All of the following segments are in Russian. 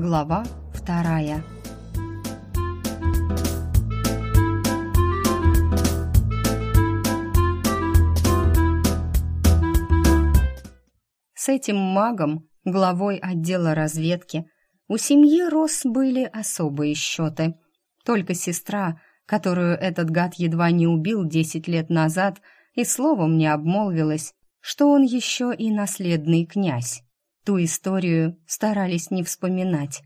Глава вторая. С этим магом, главой отдела разведки, у семьи Рос были особые счеты. Только сестра, которую этот гад едва не убил десять лет назад, и словом не обмолвилась, что он еще и наследный князь. Ту историю старались не вспоминать.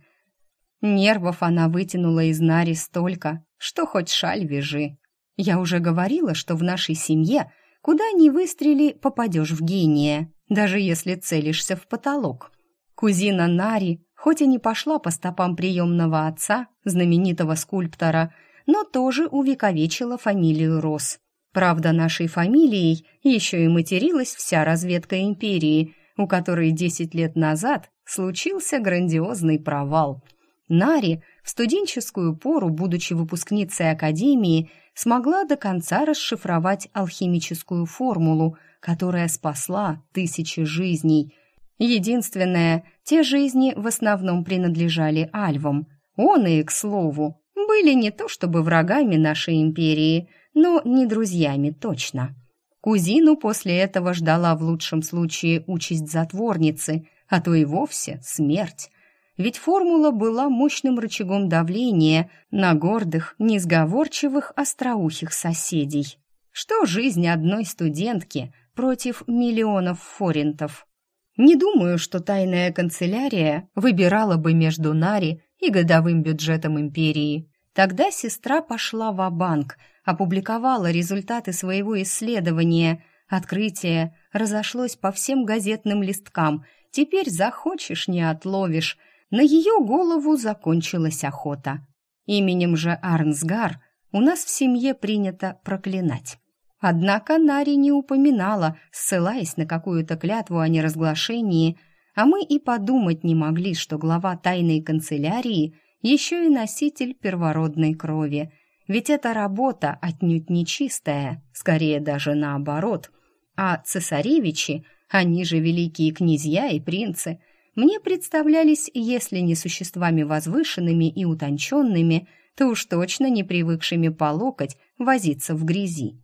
Нервов она вытянула из Нари столько, что хоть шаль вяжи. Я уже говорила, что в нашей семье куда ни выстрели, попадешь в гения, даже если целишься в потолок. Кузина Нари, хоть и не пошла по стопам приемного отца, знаменитого скульптора, но тоже увековечила фамилию Рос. Правда, нашей фамилией еще и материлась вся разведка империи – у которой 10 лет назад случился грандиозный провал. Нари в студенческую пору, будучи выпускницей академии, смогла до конца расшифровать алхимическую формулу, которая спасла тысячи жизней. Единственное, те жизни в основном принадлежали альвам. Он и, к слову, были не то чтобы врагами нашей империи, но не друзьями точно. Кузину после этого ждала в лучшем случае участь затворницы, а то и вовсе смерть. Ведь формула была мощным рычагом давления на гордых, несговорчивых, остроухих соседей. Что жизнь одной студентки против миллионов форинтов? Не думаю, что тайная канцелярия выбирала бы между Нари и годовым бюджетом империи. Тогда сестра пошла в банк опубликовала результаты своего исследования. Открытие разошлось по всем газетным листкам. Теперь захочешь, не отловишь. На ее голову закончилась охота. Именем же Арнсгар у нас в семье принято проклинать. Однако Нари не упоминала, ссылаясь на какую-то клятву о неразглашении, а мы и подумать не могли, что глава тайной канцелярии еще и носитель первородной крови – ведь эта работа отнюдь не чистая, скорее даже наоборот. А цесаревичи, они же великие князья и принцы, мне представлялись, если не существами возвышенными и утонченными, то уж точно не привыкшими по локоть возиться в грязи.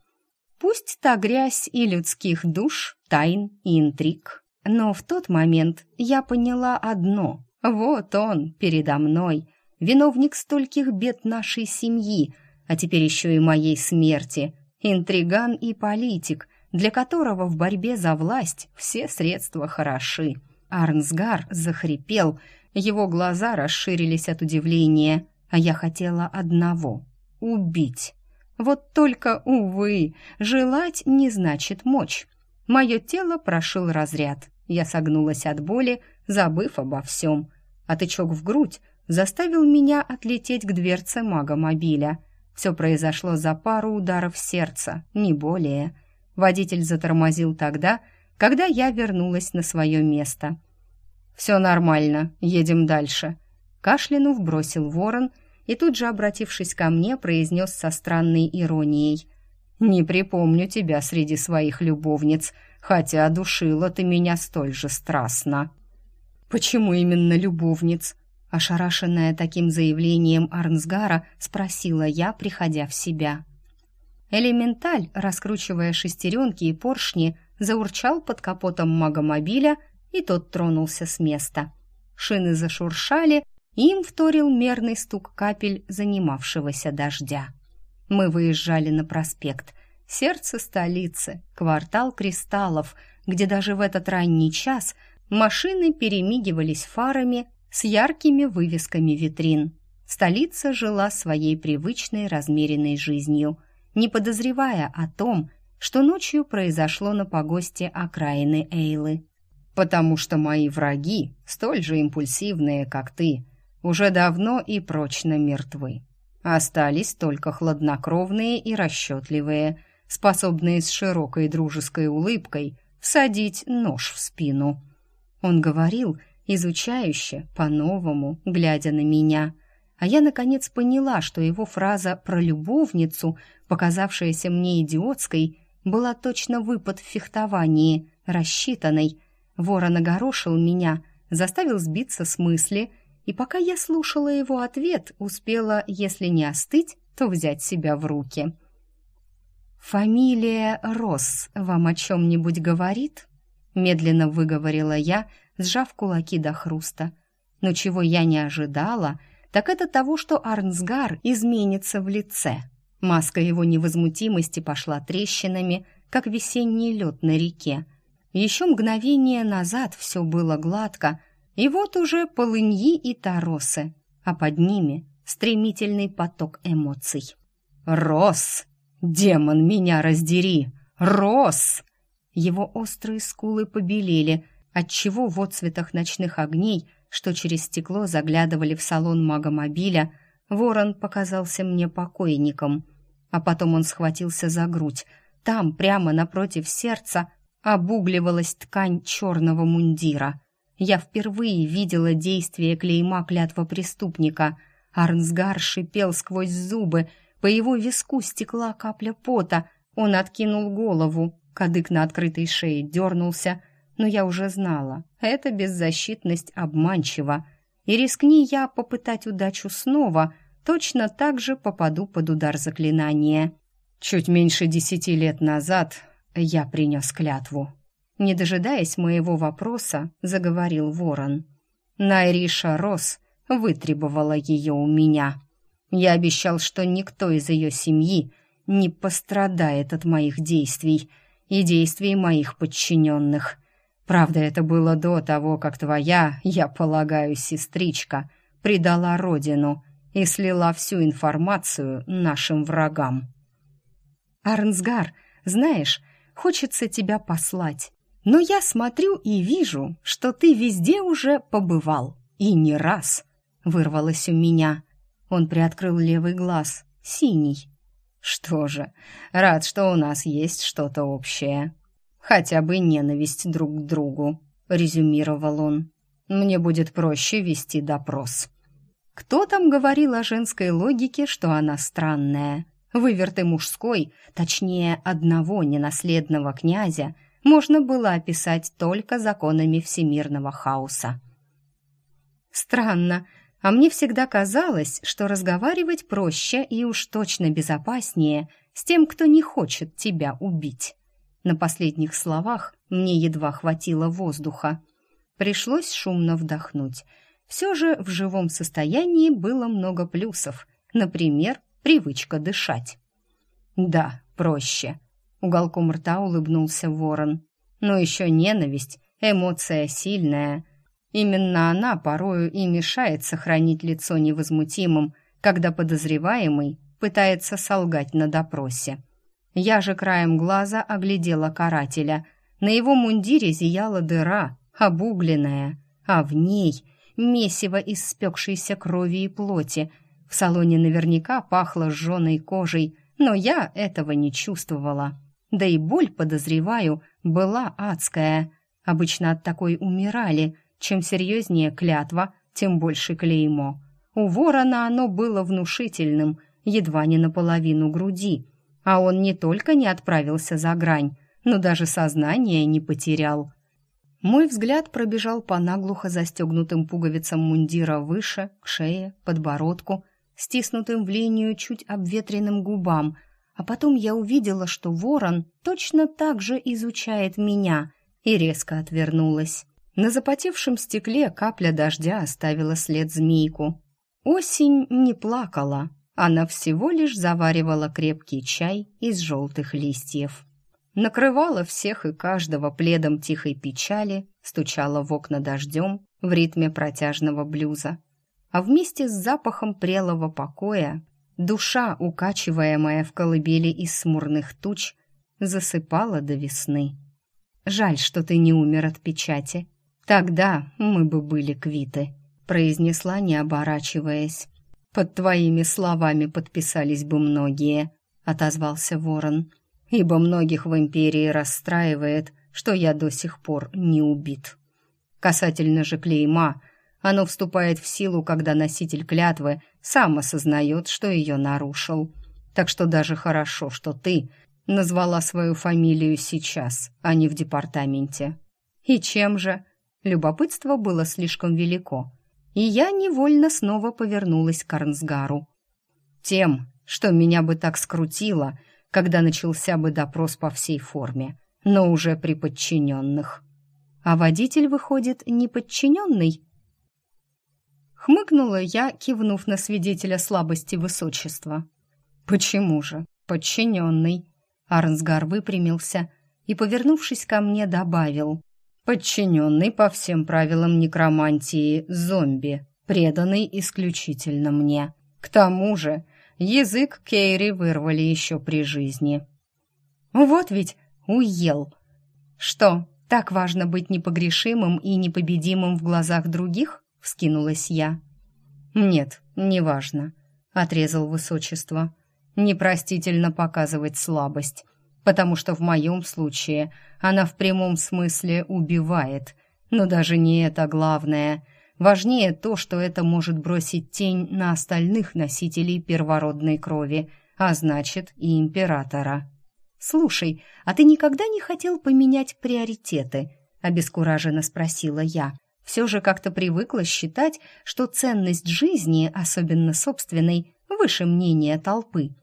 Пусть та грязь и людских душ, тайн и интриг. Но в тот момент я поняла одно. Вот он передо мной, виновник стольких бед нашей семьи — а теперь еще и моей смерти. Интриган и политик, для которого в борьбе за власть все средства хороши. Арнсгар захрипел, его глаза расширились от удивления, а я хотела одного — убить. Вот только, увы, желать не значит мочь. Мое тело прошил разряд. Я согнулась от боли, забыв обо всем. А тычок в грудь заставил меня отлететь к дверце мага-мобиля. Все произошло за пару ударов сердца, не более. Водитель затормозил тогда, когда я вернулась на свое место. «Все нормально, едем дальше», — кашлянув бросил ворон и тут же, обратившись ко мне, произнес со странной иронией. «Не припомню тебя среди своих любовниц, хотя душила ты меня столь же страстно». «Почему именно любовниц?» Ошарашенная таким заявлением Арнсгара, спросила я, приходя в себя. Элементаль, раскручивая шестеренки и поршни, заурчал под капотом магомобиля, и тот тронулся с места. Шины зашуршали, и им вторил мерный стук капель занимавшегося дождя. Мы выезжали на проспект, сердце столицы, квартал кристаллов, где даже в этот ранний час машины перемигивались фарами с яркими вывесками витрин. Столица жила своей привычной размеренной жизнью, не подозревая о том, что ночью произошло на погосте окраины Эйлы. «Потому что мои враги, столь же импульсивные, как ты, уже давно и прочно мертвы. Остались только хладнокровные и расчетливые, способные с широкой дружеской улыбкой всадить нож в спину». Он говорил, изучающе, по-новому, глядя на меня. А я, наконец, поняла, что его фраза про любовницу, показавшаяся мне идиотской, была точно выпад в фехтовании, рассчитанной. Ворон огорошил меня, заставил сбиться с мысли и пока я слушала его ответ, успела, если не остыть, то взять себя в руки. «Фамилия Росс вам о чем-нибудь говорит?» Медленно выговорила я, сжав кулаки до хруста. Но чего я не ожидала, так это того, что Арнсгар изменится в лице. Маска его невозмутимости пошла трещинами, как весенний лед на реке. Еще мгновение назад все было гладко, и вот уже полыньи и торосы, а под ними стремительный поток эмоций. «Рос! Демон, меня раздери! Рос!» Его острые скулы побелели, отчего в отцветах ночных огней, что через стекло заглядывали в салон магомобиля, ворон показался мне покойником. А потом он схватился за грудь. Там, прямо напротив сердца, обугливалась ткань черного мундира. Я впервые видела действие клейма клятва преступника. Арнсгар шипел сквозь зубы, по его виску стекла капля пота. Он откинул голову, кадык на открытой шее дернулся, но я уже знала, эта беззащитность обманчива. И рискни я попытать удачу снова, точно так же попаду под удар заклинания. Чуть меньше десяти лет назад я принес клятву. Не дожидаясь моего вопроса, заговорил ворон. Найриша Рос вытребовала ее у меня. Я обещал, что никто из ее семьи не пострадает от моих действий и действий моих подчиненных. Правда, это было до того, как твоя, я полагаю, сестричка предала родину и слила всю информацию нашим врагам. Арнсгар, знаешь, хочется тебя послать. Но я смотрю и вижу, что ты везде уже побывал. И не раз. Вырвалось у меня. Он приоткрыл левый глаз, синий. Что же, рад, что у нас есть что-то общее. Хотя бы ненависть друг к другу, резюмировал он. Мне будет проще вести допрос. Кто там говорил о женской логике, что она странная? Выверты мужской, точнее, одного ненаследного князя, можно было описать только законами всемирного хаоса. Странно, а мне всегда казалось, что разговаривать проще и уж точно безопаснее с тем, кто не хочет тебя убить. На последних словах мне едва хватило воздуха. Пришлось шумно вдохнуть. Все же в живом состоянии было много плюсов. Например, привычка дышать. Да, проще. Уголком рта улыбнулся ворон. Но еще ненависть, эмоция сильная. Именно она порою и мешает сохранить лицо невозмутимым, когда подозреваемый пытается солгать на допросе. Я же краем глаза оглядела карателя. На его мундире зияла дыра, обугленная, а в ней месиво из спекшейся крови и плоти — в салоне наверняка пахло сжёной кожей, но я этого не чувствовала. Да и боль, подозреваю, была адская. Обычно от такой умирали. Чем серьезнее клятва, тем больше клеймо. У ворона оно было внушительным, едва не наполовину груди. А он не только не отправился за грань, но даже сознание не потерял. Мой взгляд пробежал по наглухо застегнутым пуговицам мундира выше, к шее, подбородку, стиснутым в линию чуть обветренным губам, а потом я увидела, что ворон точно так же изучает меня, и резко отвернулась. На запотевшем стекле капля дождя оставила след змейку. Осень не плакала, она всего лишь заваривала крепкий чай из желтых листьев. Накрывала всех и каждого пледом тихой печали, стучала в окна дождем в ритме протяжного блюза а вместе с запахом прелого покоя душа, укачиваемая в колыбели из смурных туч, засыпала до весны. «Жаль, что ты не умер от печати. Тогда мы бы были квиты», — произнесла, не оборачиваясь. «Под твоими словами подписались бы многие», — отозвался ворон, «ибо многих в империи расстраивает, что я до сих пор не убит. Касательно же клейма, оно вступает в силу, когда носитель клятвы сам осознает, что ее нарушил. Так что даже хорошо, что ты назвала свою фамилию сейчас, а не в департаменте. И чем же? Любопытство было слишком велико. И я невольно снова повернулась к Арнсгару. Тем, что меня бы так скрутило, когда начался бы допрос по всей форме, но уже при подчиненных. А водитель, выходит, неподчиненный? Хмыкнула я, кивнув на свидетеля слабости высочества. «Почему же? Подчиненный». Арнсгар выпрямился и, повернувшись ко мне, добавил. «Подчиненный по всем правилам некромантии зомби, преданный исключительно мне. К тому же язык Кейри вырвали еще при жизни». «Вот ведь уел!» «Что, так важно быть непогрешимым и непобедимым в глазах других?» — вскинулась я. «Нет, не важно», — отрезал высочество непростительно показывать слабость, потому что в моем случае она в прямом смысле убивает. Но даже не это главное. Важнее то, что это может бросить тень на остальных носителей первородной крови, а значит и императора. «Слушай, а ты никогда не хотел поменять приоритеты?» — обескураженно спросила я. Все же как-то привыкла считать, что ценность жизни, особенно собственной, выше мнения толпы.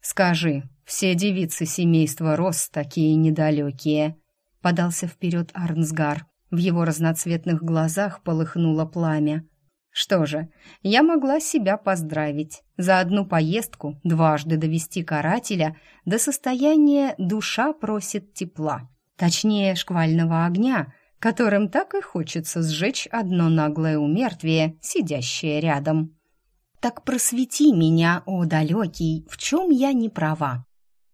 «Скажи, все девицы семейства Рос такие недалекие?» Подался вперед Арнсгар. В его разноцветных глазах полыхнуло пламя. Что же, я могла себя поздравить. За одну поездку дважды довести карателя до состояния «душа просит тепла». Точнее, шквального огня, которым так и хочется сжечь одно наглое умертвие, сидящее рядом. Так просвети меня, о далекий, в чем я не права.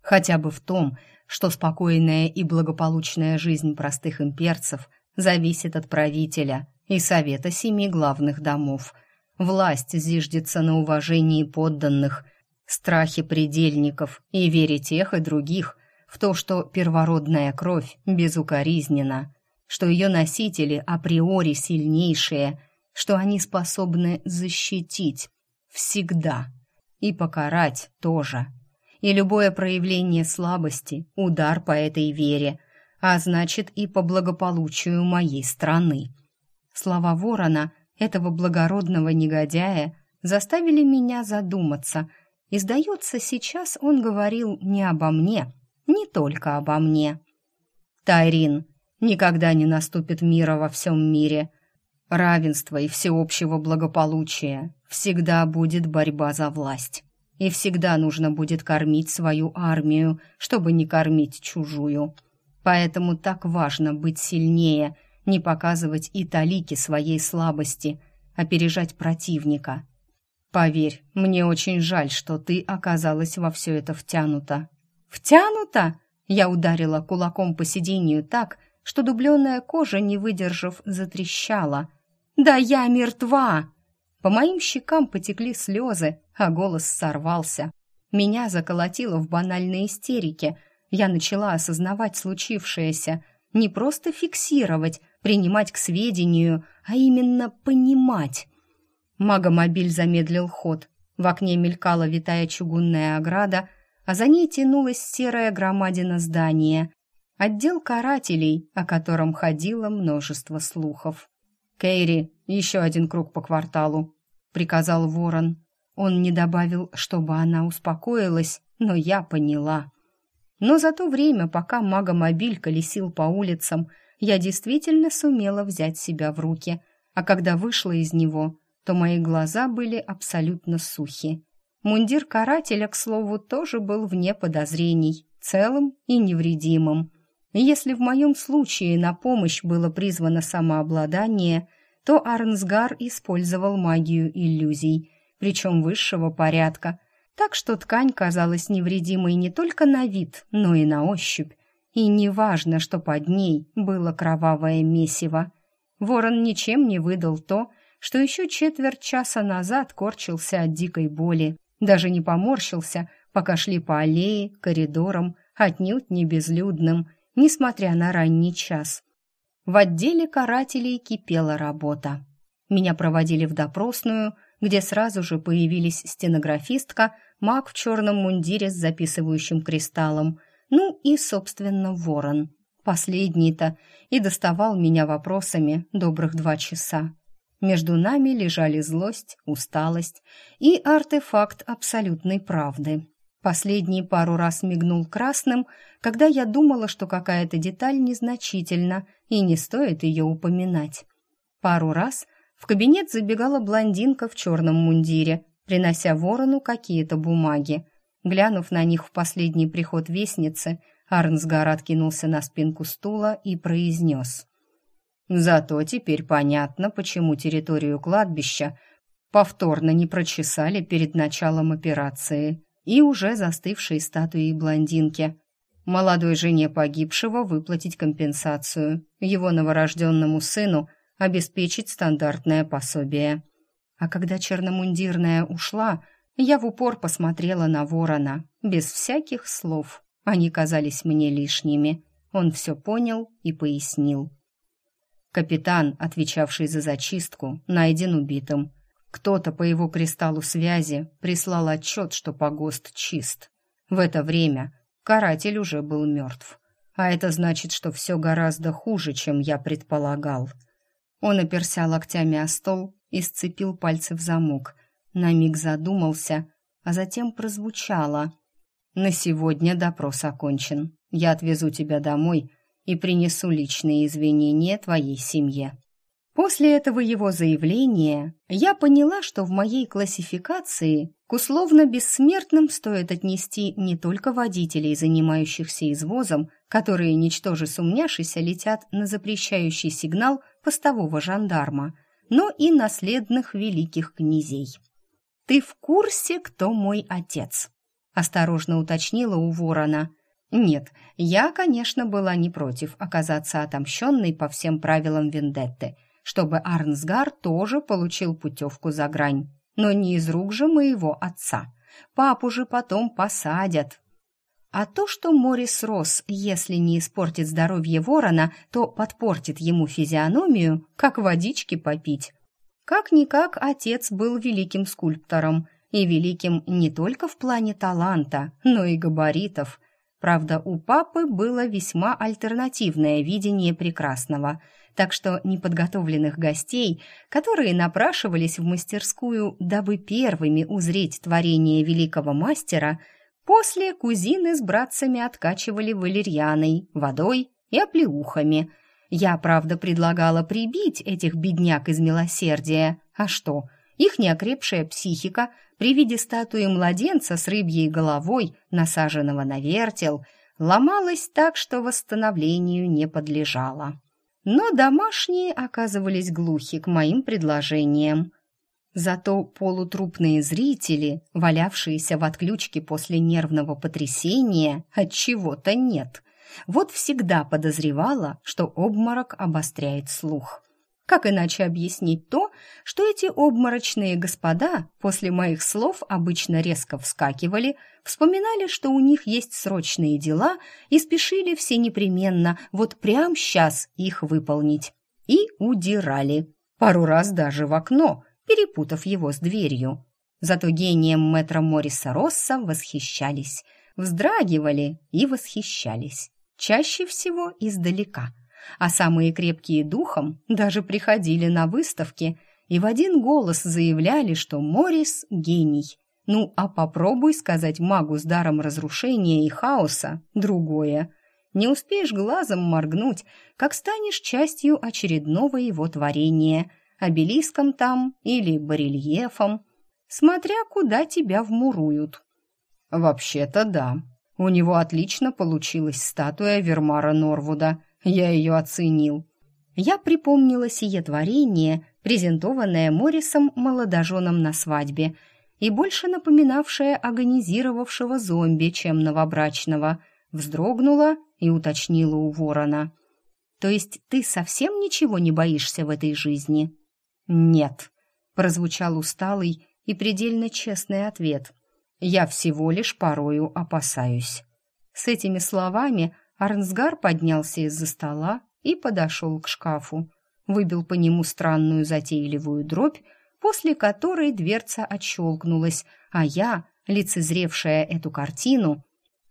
Хотя бы в том, что спокойная и благополучная жизнь простых имперцев зависит от правителя и совета семи главных домов. Власть зиждется на уважении подданных, страхе предельников и вере тех и других в то, что первородная кровь безукоризнена, что ее носители априори сильнейшие, что они способны защитить, Всегда. И покарать тоже. И любое проявление слабости — удар по этой вере, а значит и по благополучию моей страны. Слова ворона, этого благородного негодяя, заставили меня задуматься. И, сдается, сейчас он говорил не обо мне, не только обо мне. Тайрин, никогда не наступит мира во всем мире, равенства и всеобщего благополучия. Всегда будет борьба за власть. И всегда нужно будет кормить свою армию, чтобы не кормить чужую. Поэтому так важно быть сильнее, не показывать и талики своей слабости, опережать противника. Поверь, мне очень жаль, что ты оказалась во все это втянута. Втянута? Я ударила кулаком по сиденью так, что дубленая кожа, не выдержав, затрещала. «Да я мертва!» По моим щекам потекли слезы, а голос сорвался. Меня заколотило в банальной истерике. Я начала осознавать случившееся, не просто фиксировать, принимать к сведению, а именно понимать. Магомобиль замедлил ход. В окне мелькала витая чугунная ограда, а за ней тянулась серая громадина здания. Отдел карателей, о котором ходило множество слухов. «Кейри, еще один круг по кварталу», — приказал ворон. Он не добавил, чтобы она успокоилась, но я поняла. Но за то время, пока магомобиль колесил по улицам, я действительно сумела взять себя в руки, а когда вышла из него, то мои глаза были абсолютно сухи. Мундир карателя, к слову, тоже был вне подозрений, целым и невредимым. Если в моем случае на помощь было призвано самообладание, то Арнсгар использовал магию иллюзий, причем высшего порядка, так что ткань казалась невредимой не только на вид, но и на ощупь. И неважно, что под ней было кровавое месиво. Ворон ничем не выдал то, что еще четверть часа назад корчился от дикой боли, даже не поморщился, пока шли по аллее, коридорам, отнюдь не безлюдным, несмотря на ранний час. В отделе карателей кипела работа. Меня проводили в допросную, где сразу же появились стенографистка, маг в черном мундире с записывающим кристаллом, ну и, собственно, ворон. Последний-то и доставал меня вопросами добрых два часа. Между нами лежали злость, усталость и артефакт абсолютной правды. Последний пару раз мигнул красным, когда я думала, что какая-то деталь незначительна и не стоит ее упоминать. Пару раз в кабинет забегала блондинка в черном мундире, принося ворону какие-то бумаги. Глянув на них в последний приход вестницы, Арнсгар откинулся на спинку стула и произнес. «Зато теперь понятно, почему территорию кладбища повторно не прочесали перед началом операции и уже застывшей статуей блондинки. Молодой жене погибшего выплатить компенсацию, его новорожденному сыну обеспечить стандартное пособие. А когда черномундирная ушла, я в упор посмотрела на ворона, без всяких слов. Они казались мне лишними. Он все понял и пояснил. Капитан, отвечавший за зачистку, найден убитым. Кто-то по его кристаллу связи прислал отчет, что погост чист. В это время каратель уже был мертв. А это значит, что все гораздо хуже, чем я предполагал. Он оперся локтями о стол и сцепил пальцы в замок. На миг задумался, а затем прозвучало. «На сегодня допрос окончен. Я отвезу тебя домой и принесу личные извинения твоей семье». После этого его заявления я поняла, что в моей классификации к условно бессмертным стоит отнести не только водителей, занимающихся извозом, которые, ничтоже сумняшися, летят на запрещающий сигнал постового жандарма, но и наследных великих князей. «Ты в курсе, кто мой отец?» – осторожно уточнила у ворона. «Нет, я, конечно, была не против оказаться отомщенной по всем правилам Вендетты – чтобы Арнсгар тоже получил путевку за грань. Но не из рук же моего отца. Папу же потом посадят. А то, что Морис Росс, если не испортит здоровье ворона, то подпортит ему физиономию, как водички попить. Как-никак отец был великим скульптором, и великим не только в плане таланта, но и габаритов. Правда, у папы было весьма альтернативное видение прекрасного – так что неподготовленных гостей, которые напрашивались в мастерскую, дабы первыми узреть творение великого мастера, после кузины с братцами откачивали валерьяной, водой и оплеухами. Я, правда, предлагала прибить этих бедняк из милосердия. А что? Их неокрепшая психика при виде статуи младенца с рыбьей головой, насаженного на вертел, ломалась так, что восстановлению не подлежала но домашние оказывались глухи к моим предложениям. Зато полутрупные зрители, валявшиеся в отключке после нервного потрясения, от чего-то нет. Вот всегда подозревала, что обморок обостряет слух. Как иначе объяснить то, что эти обморочные господа после моих слов обычно резко вскакивали, вспоминали, что у них есть срочные дела и спешили все непременно вот прямо сейчас их выполнить. И удирали. Пару раз даже в окно, перепутав его с дверью. Зато гением мэтра Морриса Росса восхищались, вздрагивали и восхищались. Чаще всего издалека – а самые крепкие духом даже приходили на выставки и в один голос заявляли, что Морис — гений. Ну, а попробуй сказать магу с даром разрушения и хаоса другое. Не успеешь глазом моргнуть, как станешь частью очередного его творения, обелиском там или барельефом, смотря куда тебя вмуруют. Вообще-то да, у него отлично получилась статуя Вермара Норвуда, я ее оценил. Я припомнила сие творение, презентованное Моррисом молодоженом на свадьбе, и больше напоминавшее агонизировавшего зомби, чем новобрачного, вздрогнула и уточнила у ворона. «То есть ты совсем ничего не боишься в этой жизни?» «Нет», — прозвучал усталый и предельно честный ответ. «Я всего лишь порою опасаюсь». С этими словами Арнсгар поднялся из-за стола и подошел к шкафу. Выбил по нему странную затейливую дробь, после которой дверца отщелкнулась, а я, лицезревшая эту картину,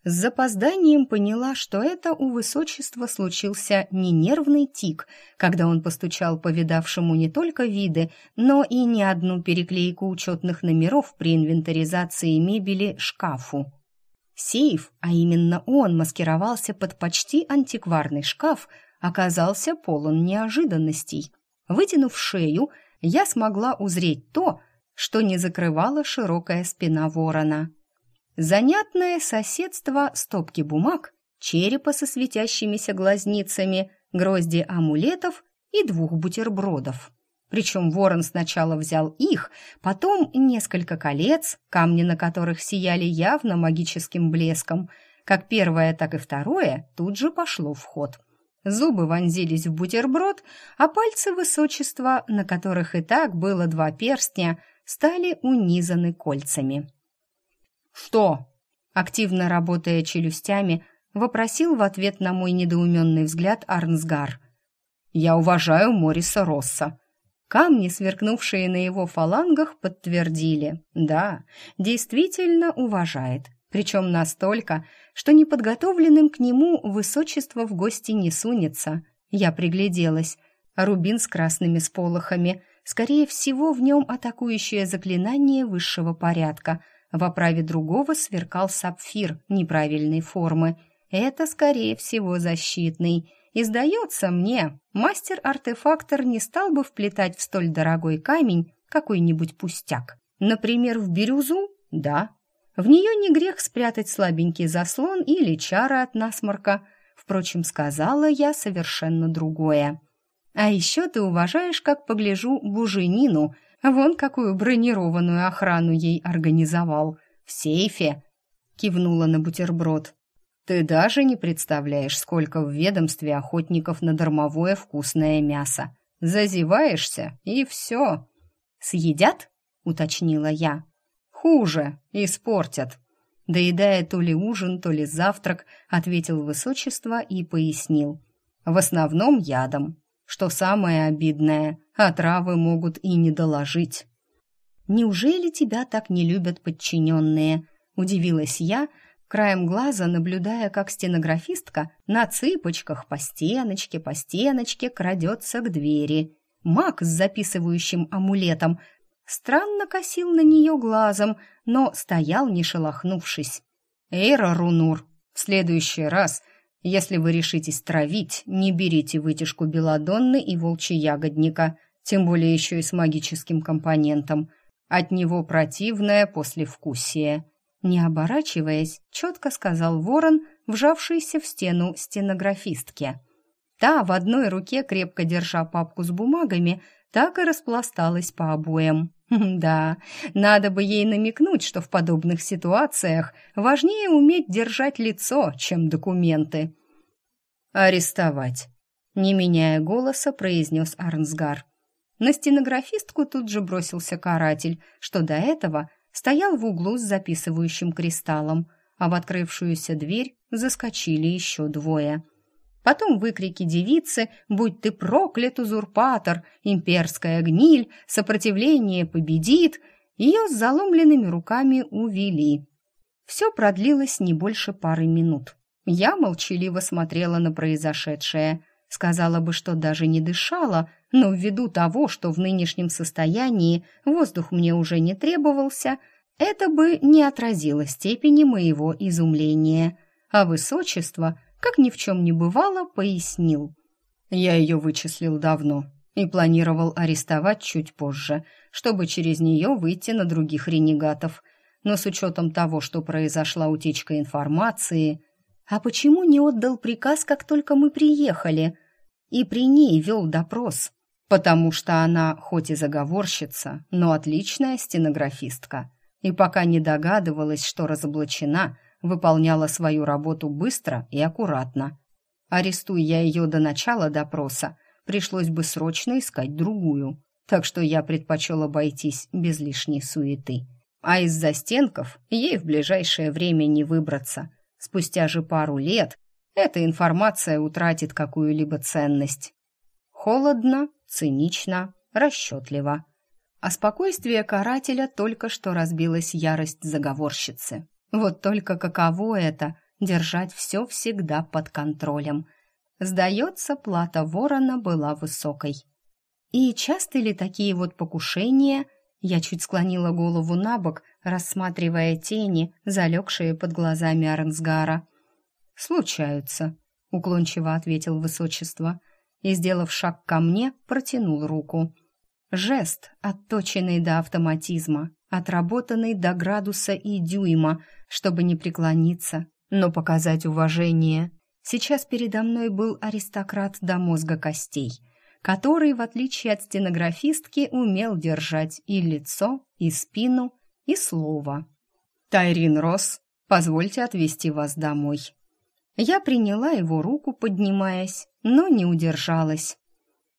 С запозданием поняла, что это у высочества случился не нервный тик, когда он постучал по видавшему не только виды, но и не одну переклейку учетных номеров при инвентаризации мебели шкафу. Сейф, а именно он маскировался под почти антикварный шкаф, оказался полон неожиданностей. Вытянув шею, я смогла узреть то, что не закрывала широкая спина ворона. Занятное соседство стопки бумаг, черепа со светящимися глазницами, грозди амулетов и двух бутербродов. Причем ворон сначала взял их, потом несколько колец, камни на которых сияли явно магическим блеском. Как первое, так и второе тут же пошло в ход. Зубы вонзились в бутерброд, а пальцы высочества, на которых и так было два перстня, стали унизаны кольцами. «Что?» Активно работая челюстями, вопросил в ответ на мой недоуменный взгляд Арнсгар. «Я уважаю Мориса Росса». Камни, сверкнувшие на его фалангах, подтвердили. Да, действительно уважает. Причем настолько, что неподготовленным к нему высочество в гости не сунется. Я пригляделась. Рубин с красными сполохами. Скорее всего, в нем атакующее заклинание высшего порядка — в оправе другого сверкал сапфир неправильной формы. Это, скорее всего, защитный. И сдается мне, мастер-артефактор не стал бы вплетать в столь дорогой камень какой-нибудь пустяк. Например, в бирюзу? Да. В нее не грех спрятать слабенький заслон или чара от насморка. Впрочем, сказала я совершенно другое. А еще ты уважаешь, как погляжу, буженину, Вон какую бронированную охрану ей организовал. В сейфе. Кивнула на бутерброд. Ты даже не представляешь, сколько в ведомстве охотников на дармовое вкусное мясо. Зазеваешься, и все. Съедят? Уточнила я. Хуже, испортят. Доедая то ли ужин, то ли завтрак, ответил высочество и пояснил. В основном ядом. Что самое обидное, отравы могут и не доложить. «Неужели тебя так не любят подчиненные?» – удивилась я, краем глаза наблюдая, как стенографистка на цыпочках по стеночке, по стеночке крадется к двери. Маг с записывающим амулетом странно косил на нее глазом, но стоял, не шелохнувшись. «Эйра Рунур, в следующий раз – если вы решитесь травить, не берите вытяжку белладонны и волчья-ягодника, тем более еще и с магическим компонентом. От него противное послевкусие. Не оборачиваясь, четко сказал ворон, вжавшийся в стену стенографистке. Та, в одной руке, крепко держа папку с бумагами, так и распласталась по обоям. Да, надо бы ей намекнуть, что в подобных ситуациях важнее уметь держать лицо, чем документы. «Арестовать», — не меняя голоса, произнес Арнсгар. На стенографистку тут же бросился каратель, что до этого стоял в углу с записывающим кристаллом, а в открывшуюся дверь заскочили еще двое — Потом выкрики девицы «Будь ты проклят, узурпатор! Имперская гниль! Сопротивление победит!» Ее с заломленными руками увели. Все продлилось не больше пары минут. Я молчаливо смотрела на произошедшее. Сказала бы, что даже не дышала, но ввиду того, что в нынешнем состоянии воздух мне уже не требовался, это бы не отразило степени моего изумления. А высочество как ни в чем не бывало, пояснил. «Я ее вычислил давно и планировал арестовать чуть позже, чтобы через нее выйти на других ренегатов. Но с учетом того, что произошла утечка информации... А почему не отдал приказ, как только мы приехали? И при ней вел допрос?» Потому что она хоть и заговорщица, но отличная стенографистка, и пока не догадывалась, что разоблачена, выполняла свою работу быстро и аккуратно. Арестуя я ее до начала допроса, пришлось бы срочно искать другую, так что я предпочел обойтись без лишней суеты. А из за стенков ей в ближайшее время не выбраться. Спустя же пару лет эта информация утратит какую-либо ценность. Холодно, цинично, расчетливо. А спокойствие карателя только что разбилась ярость заговорщицы. Вот только каково это держать все всегда под контролем. Сдается, плата ворона была высокой. И часто ли такие вот покушения? Я чуть склонила голову на бок, рассматривая тени, залегшие под глазами Арнсгара. «Случаются», — уклончиво ответил высочество, и, сделав шаг ко мне, протянул руку. Жест, отточенный до автоматизма, отработанный до градуса и дюйма, чтобы не преклониться, но показать уважение. Сейчас передо мной был аристократ до мозга костей, который, в отличие от стенографистки, умел держать и лицо, и спину, и слово. «Тайрин Росс, позвольте отвезти вас домой». Я приняла его руку, поднимаясь, но не удержалась.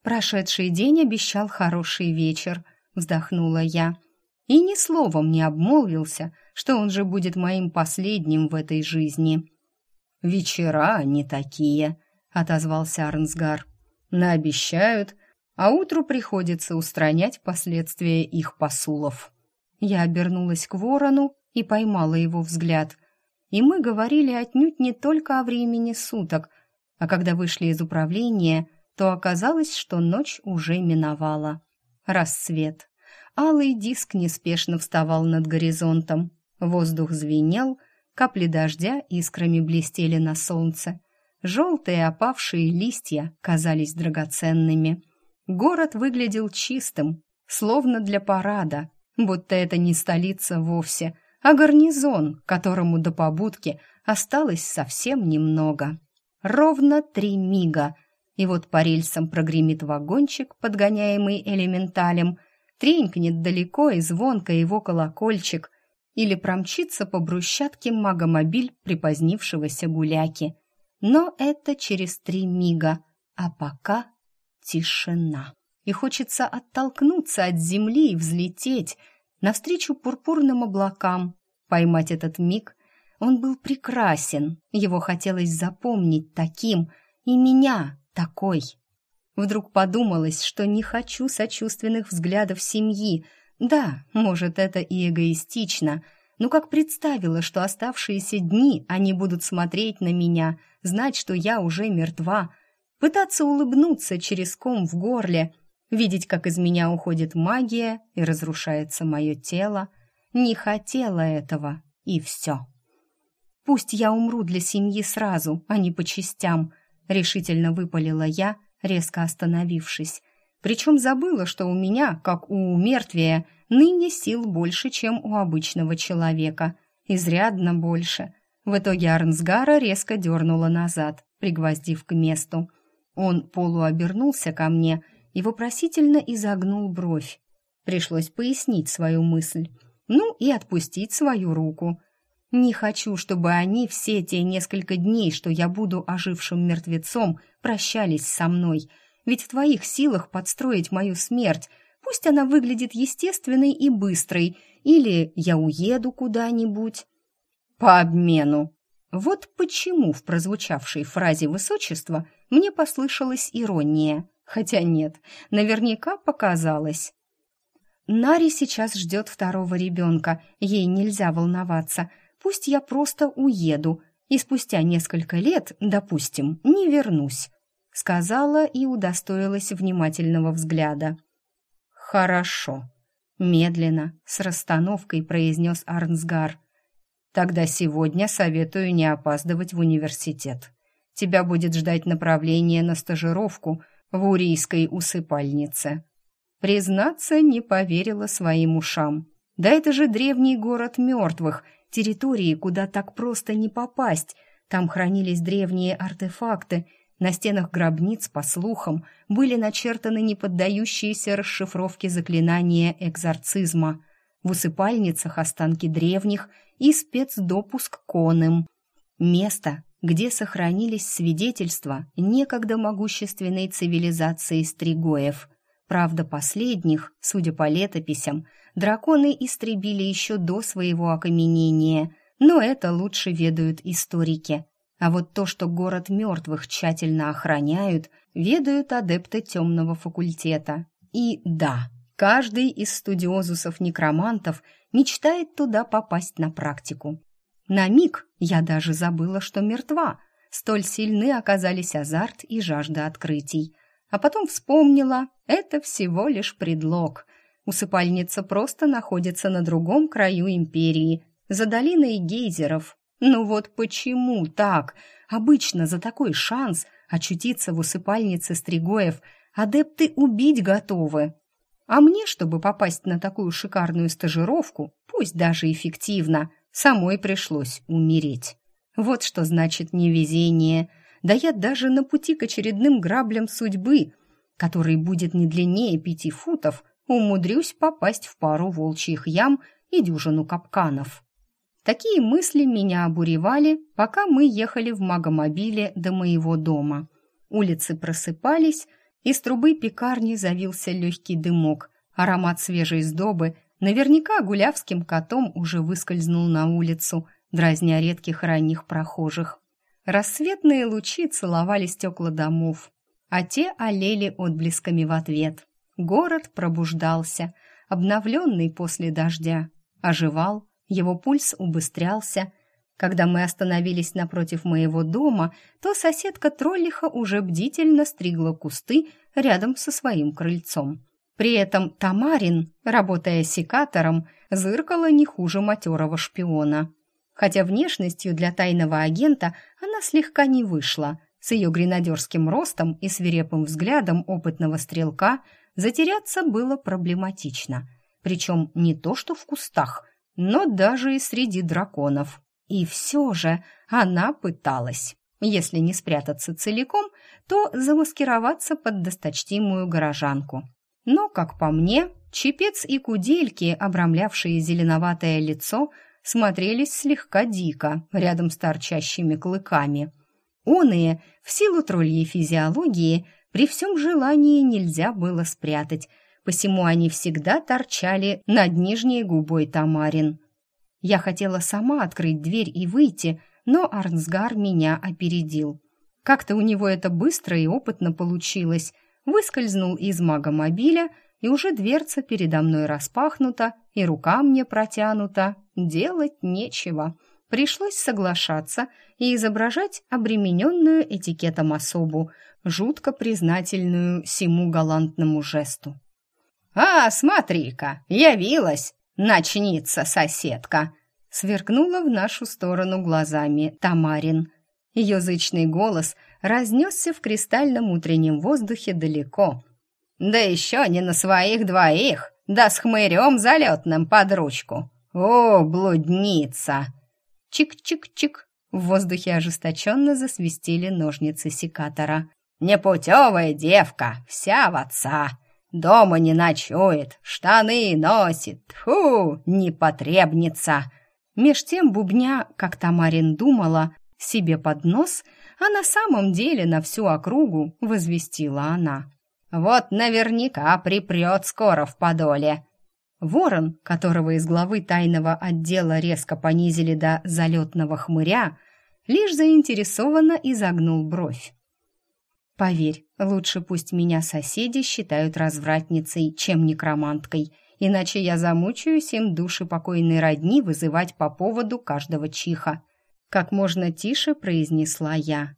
«Прошедший день обещал хороший вечер», — вздохнула я. И ни словом не обмолвился, что он же будет моим последним в этой жизни. «Вечера не такие», — отозвался Арнсгар. «Наобещают, а утру приходится устранять последствия их посулов». Я обернулась к ворону и поймала его взгляд. И мы говорили отнюдь не только о времени суток, а когда вышли из управления, то оказалось, что ночь уже миновала. Рассвет. Алый диск неспешно вставал над горизонтом. Воздух звенел, капли дождя искрами блестели на солнце. Желтые опавшие листья казались драгоценными. Город выглядел чистым, словно для парада, будто это не столица вовсе, а гарнизон, которому до побудки осталось совсем немного. Ровно три мига — и вот по рельсам прогремит вагончик, подгоняемый элементалем, тренькнет далеко и звонко его колокольчик, или промчится по брусчатке магомобиль припозднившегося гуляки. Но это через три мига, а пока тишина. И хочется оттолкнуться от земли и взлететь навстречу пурпурным облакам, поймать этот миг. Он был прекрасен, его хотелось запомнить таким, и меня, такой. Вдруг подумалось, что не хочу сочувственных взглядов семьи. Да, может, это и эгоистично, но как представила, что оставшиеся дни они будут смотреть на меня, знать, что я уже мертва, пытаться улыбнуться через ком в горле, видеть, как из меня уходит магия и разрушается мое тело. Не хотела этого, и все. Пусть я умру для семьи сразу, а не по частям — решительно выпалила я, резко остановившись. Причем забыла, что у меня, как у мертвия, ныне сил больше, чем у обычного человека. Изрядно больше. В итоге Арнсгара резко дернула назад, пригвоздив к месту. Он полуобернулся ко мне и вопросительно изогнул бровь. Пришлось пояснить свою мысль. Ну и отпустить свою руку. Не хочу, чтобы они все те несколько дней, что я буду ожившим мертвецом, прощались со мной. Ведь в твоих силах подстроить мою смерть. Пусть она выглядит естественной и быстрой, или я уеду куда-нибудь. По обмену. Вот почему в прозвучавшей фразе высочества мне послышалась ирония. Хотя нет, наверняка показалось. Нари сейчас ждет второго ребенка, ей нельзя волноваться — Пусть я просто уеду и спустя несколько лет, допустим, не вернусь», — сказала и удостоилась внимательного взгляда. «Хорошо», — медленно, с расстановкой произнес Арнсгар. «Тогда сегодня советую не опаздывать в университет. Тебя будет ждать направление на стажировку в Урийской усыпальнице». Признаться, не поверила своим ушам. Да это же древний город мертвых — территории, куда так просто не попасть. Там хранились древние артефакты. На стенах гробниц, по слухам, были начертаны неподдающиеся расшифровке заклинания экзорцизма. В усыпальницах останки древних и спецдопуск коным. Место, где сохранились свидетельства некогда могущественной цивилизации стригоев. Правда, последних, судя по летописям, драконы истребили еще до своего окаменения, но это лучше ведают историки. А вот то, что город мертвых тщательно охраняют, ведают адепты темного факультета. И да, каждый из студиозусов-некромантов мечтает туда попасть на практику. На миг я даже забыла, что мертва. Столь сильны оказались азарт и жажда открытий. А потом вспомнила, это всего лишь предлог. Усыпальница просто находится на другом краю империи, за долиной гейзеров. Ну вот почему так? Обычно за такой шанс очутиться в усыпальнице Стригоев адепты убить готовы. А мне, чтобы попасть на такую шикарную стажировку, пусть даже эффективно, самой пришлось умереть. Вот что значит невезение. Да я даже на пути к очередным граблям судьбы, который будет не длиннее пяти футов, умудрюсь попасть в пару волчьих ям и дюжину капканов. Такие мысли меня обуревали, пока мы ехали в магомобиле до моего дома. Улицы просыпались, из трубы пекарни завился легкий дымок. Аромат свежей сдобы наверняка гулявским котом уже выскользнул на улицу, дразня редких ранних прохожих. Рассветные лучи целовали стекла домов, а те олели отблесками в ответ. Город пробуждался, обновленный после дождя, оживал, его пульс убыстрялся. Когда мы остановились напротив моего дома, то соседка Троллиха уже бдительно стригла кусты рядом со своим крыльцом. При этом Тамарин, работая секатором, зыркала не хуже матерого шпиона. Хотя внешностью для тайного агента она слегка не вышла. С ее гренадерским ростом и свирепым взглядом опытного стрелка затеряться было проблематично. Причем не то что в кустах – но даже и среди драконов. И все же она пыталась, если не спрятаться целиком, то замаскироваться под досточтимую горожанку. Но, как по мне, чепец и кудельки, обрамлявшие зеленоватое лицо, смотрелись слегка дико рядом с торчащими клыками. Оные, в силу тролльей физиологии, при всем желании нельзя было спрятать – посему они всегда торчали над нижней губой Тамарин. Я хотела сама открыть дверь и выйти, но Арнсгар меня опередил. Как-то у него это быстро и опытно получилось. Выскользнул из магомобиля, и уже дверца передо мной распахнута, и рука мне протянута. Делать нечего. Пришлось соглашаться и изображать обремененную этикетом особу, жутко признательную всему галантному жесту. «А, смотри-ка, явилась, ночница-соседка!» Сверкнула в нашу сторону глазами Тамарин. Ее зычный голос разнесся в кристальном утреннем воздухе далеко. «Да еще не на своих двоих, да с хмырем залетным под ручку! О, блудница!» Чик-чик-чик! В воздухе ожесточенно засвистели ножницы секатора. «Непутевая девка, вся в отца!» Дома не ночует, штаны носит. Фу, непотребница!» Меж тем бубня, как Тамарин думала, себе под нос, а на самом деле на всю округу возвестила она. «Вот наверняка припрет скоро в подоле». Ворон, которого из главы тайного отдела резко понизили до залетного хмыря, лишь заинтересованно изогнул бровь. Поверь, лучше пусть меня соседи считают развратницей, чем некроманткой, иначе я замучаюсь им души покойной родни вызывать по поводу каждого чиха. Как можно тише произнесла я.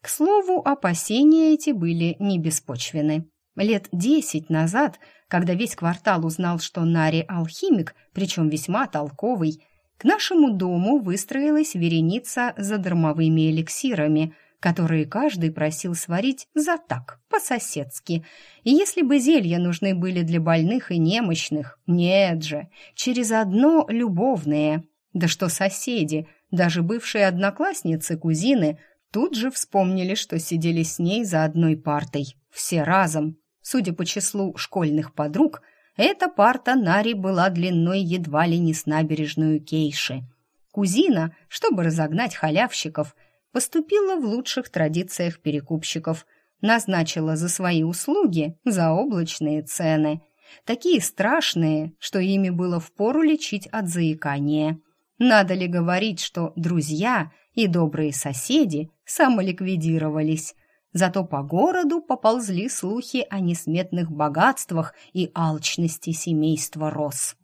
К слову, опасения эти были не беспочвены. Лет десять назад, когда весь квартал узнал, что Нари алхимик, причем весьма толковый, к нашему дому выстроилась вереница за дармовыми эликсирами – которые каждый просил сварить за так, по-соседски. И если бы зелья нужны были для больных и немощных, нет же, через одно любовные. Да что соседи, даже бывшие одноклассницы, кузины, тут же вспомнили, что сидели с ней за одной партой. Все разом. Судя по числу школьных подруг, эта парта Нари была длиной едва ли не с набережную Кейши. Кузина, чтобы разогнать халявщиков, поступила в лучших традициях перекупщиков, назначила за свои услуги заоблачные цены, такие страшные, что ими было впору лечить от заикания. Надо ли говорить, что друзья и добрые соседи самоликвидировались, зато по городу поползли слухи о несметных богатствах и алчности семейства Росс.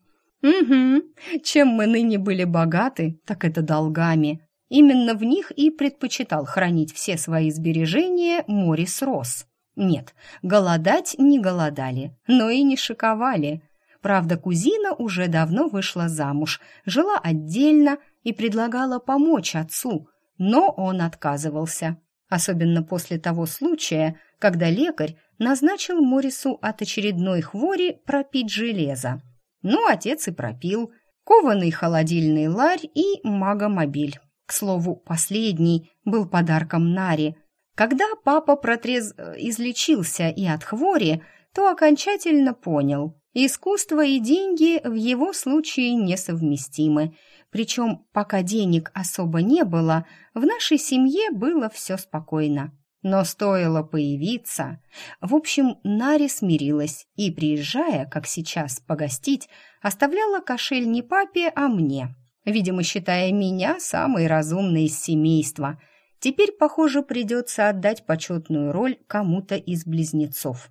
Угу. Чем мы ныне были богаты, так это долгами. Именно в них и предпочитал хранить все свои сбережения Морис Росс. Нет, голодать не голодали, но и не шиковали. Правда, кузина уже давно вышла замуж, жила отдельно и предлагала помочь отцу, но он отказывался. Особенно после того случая, когда лекарь назначил Морису от очередной хвори пропить железо. Ну, отец и пропил. Кованый холодильный ларь и магомобиль. К слову, последний был подарком Нари. Когда папа протрез э, излечился и от хвори, то окончательно понял, искусство и деньги в его случае несовместимы. Причем, пока денег особо не было, в нашей семье было все спокойно. Но стоило появиться... В общем, Нари смирилась и, приезжая, как сейчас, погостить, оставляла кошель не папе, а мне, видимо, считая меня самой разумной из семейства. Теперь, похоже, придется отдать почетную роль кому-то из близнецов.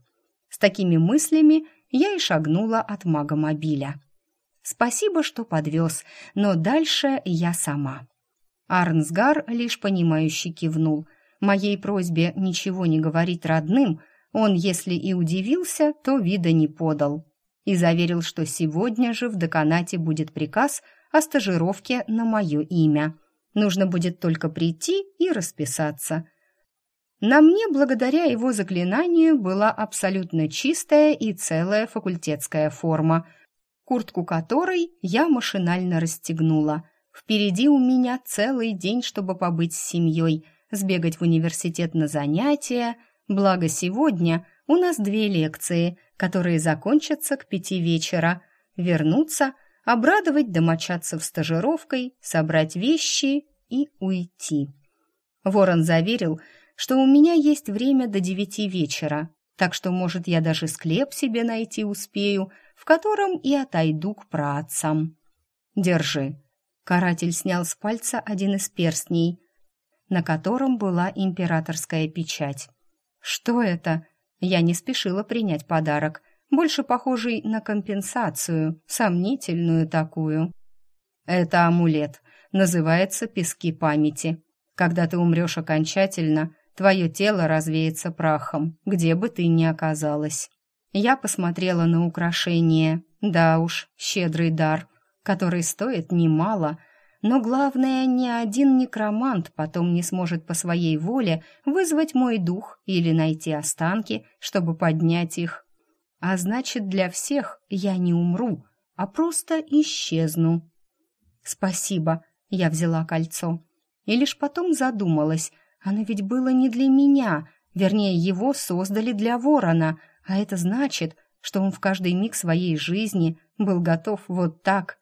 С такими мыслями я и шагнула от магомобиля. Спасибо, что подвез, но дальше я сама. Арнсгар лишь понимающе кивнул – Моей просьбе ничего не говорить родным он, если и удивился, то вида не подал. И заверил, что сегодня же в деканате будет приказ о стажировке на мое имя. Нужно будет только прийти и расписаться. На мне, благодаря его заклинанию, была абсолютно чистая и целая факультетская форма, куртку которой я машинально расстегнула. Впереди у меня целый день, чтобы побыть с семьей – сбегать в университет на занятия, благо сегодня у нас две лекции, которые закончатся к пяти вечера, вернуться, обрадовать домочадцев стажировкой, собрать вещи и уйти. Ворон заверил, что у меня есть время до девяти вечера, так что, может, я даже склеп себе найти успею, в котором и отойду к праотцам. «Держи». Каратель снял с пальца один из перстней – на котором была императорская печать. Что это? Я не спешила принять подарок, больше похожий на компенсацию, сомнительную такую. Это амулет, называется «Пески памяти». Когда ты умрешь окончательно, твое тело развеется прахом, где бы ты ни оказалась. Я посмотрела на украшение. Да уж, щедрый дар, который стоит немало — но главное, ни один некромант потом не сможет по своей воле вызвать мой дух или найти останки, чтобы поднять их. А значит, для всех я не умру, а просто исчезну. Спасибо, я взяла кольцо. И лишь потом задумалась, оно ведь было не для меня, вернее, его создали для ворона, а это значит, что он в каждый миг своей жизни был готов вот так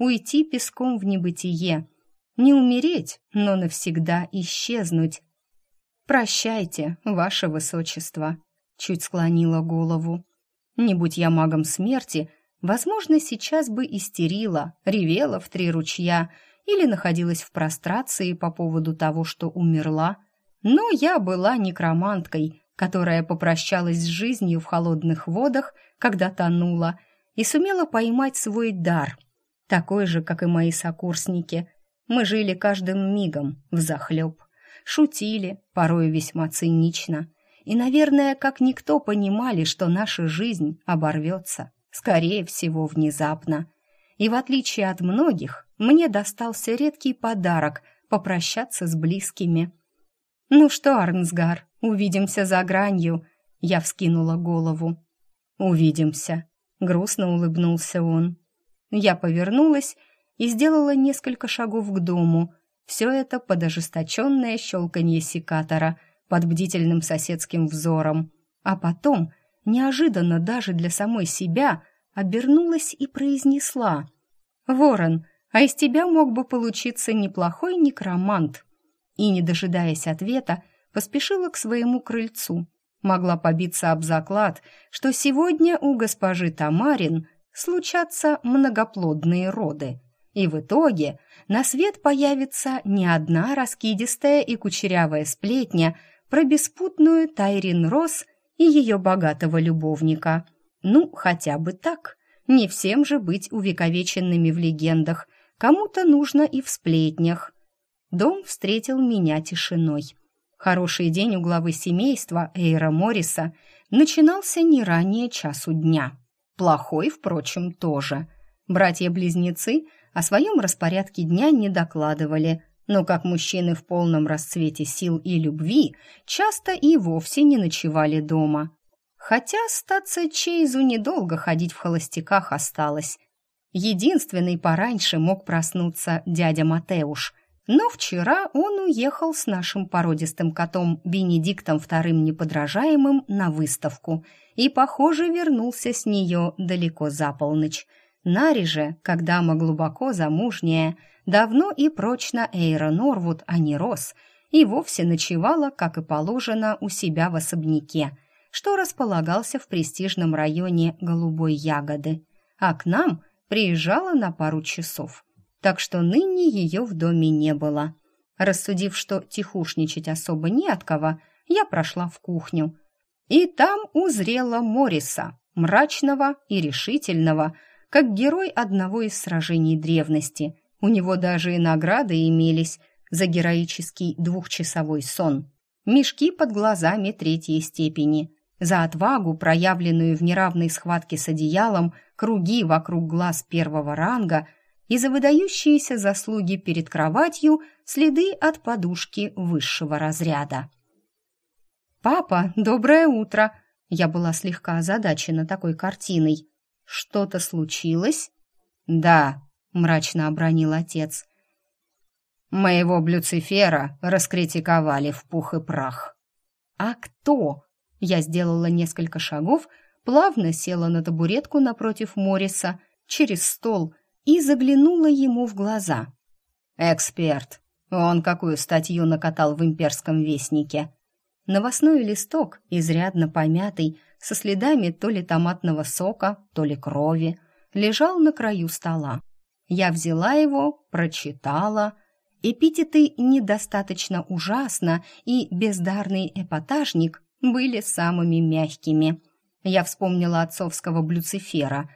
уйти песком в небытие, не умереть, но навсегда исчезнуть. «Прощайте, ваше высочество», — чуть склонила голову. «Не будь я магом смерти, возможно, сейчас бы истерила, ревела в три ручья или находилась в прострации по поводу того, что умерла. Но я была некроманткой, которая попрощалась с жизнью в холодных водах, когда тонула, и сумела поймать свой дар — такой же, как и мои сокурсники. Мы жили каждым мигом взахлеб, шутили, порой весьма цинично, и, наверное, как никто понимали, что наша жизнь оборвется, скорее всего, внезапно. И в отличие от многих, мне достался редкий подарок попрощаться с близкими. «Ну что, Арнсгар, увидимся за гранью», — я вскинула голову. «Увидимся», — грустно улыбнулся он. Я повернулась и сделала несколько шагов к дому. Все это под ожесточенное щелканье секатора, под бдительным соседским взором. А потом, неожиданно даже для самой себя, обернулась и произнесла. «Ворон, а из тебя мог бы получиться неплохой некромант». И, не дожидаясь ответа, поспешила к своему крыльцу. Могла побиться об заклад, что сегодня у госпожи Тамарин – случатся многоплодные роды, и в итоге на свет появится не одна раскидистая и кучерявая сплетня про беспутную Тайрин Рос и ее богатого любовника. Ну, хотя бы так. Не всем же быть увековеченными в легендах, кому-то нужно и в сплетнях. Дом встретил меня тишиной. Хороший день у главы семейства Эйра Морриса начинался не ранее часу дня. Плохой, впрочем, тоже. Братья-близнецы о своем распорядке дня не докладывали, но как мужчины в полном расцвете сил и любви часто и вовсе не ночевали дома. Хотя, статься Чейзу недолго ходить в холостяках осталось. Единственный пораньше мог проснуться дядя Матеуш, но вчера он уехал с нашим породистым котом Бенедиктом вторым неподражаемым на выставку и, похоже, вернулся с нее далеко за полночь. Нари же, когда дама глубоко замужняя, давно и прочно Эйра Норвуд, а не Рос, и вовсе ночевала, как и положено, у себя в особняке, что располагался в престижном районе Голубой Ягоды, а к нам приезжала на пару часов так что ныне ее в доме не было. Рассудив, что тихушничать особо не от кого, я прошла в кухню. И там узрела Мориса, мрачного и решительного, как герой одного из сражений древности. У него даже и награды имелись за героический двухчасовой сон. Мешки под глазами третьей степени. За отвагу, проявленную в неравной схватке с одеялом, круги вокруг глаз первого ранга – и за выдающиеся заслуги перед кроватью следы от подушки высшего разряда. «Папа, доброе утро!» Я была слегка озадачена такой картиной. «Что-то случилось?» «Да», — мрачно обронил отец. «Моего Блюцифера раскритиковали в пух и прах». «А кто?» Я сделала несколько шагов, плавно села на табуретку напротив Мориса, через стол и заглянула ему в глаза. «Эксперт. Он какую статью накатал в имперском вестнике?» Новостной листок, изрядно помятый, со следами то ли томатного сока, то ли крови, лежал на краю стола. Я взяла его, прочитала. Эпитеты «недостаточно ужасно» и «бездарный эпатажник» были самыми мягкими. Я вспомнила отцовского Блюцифера,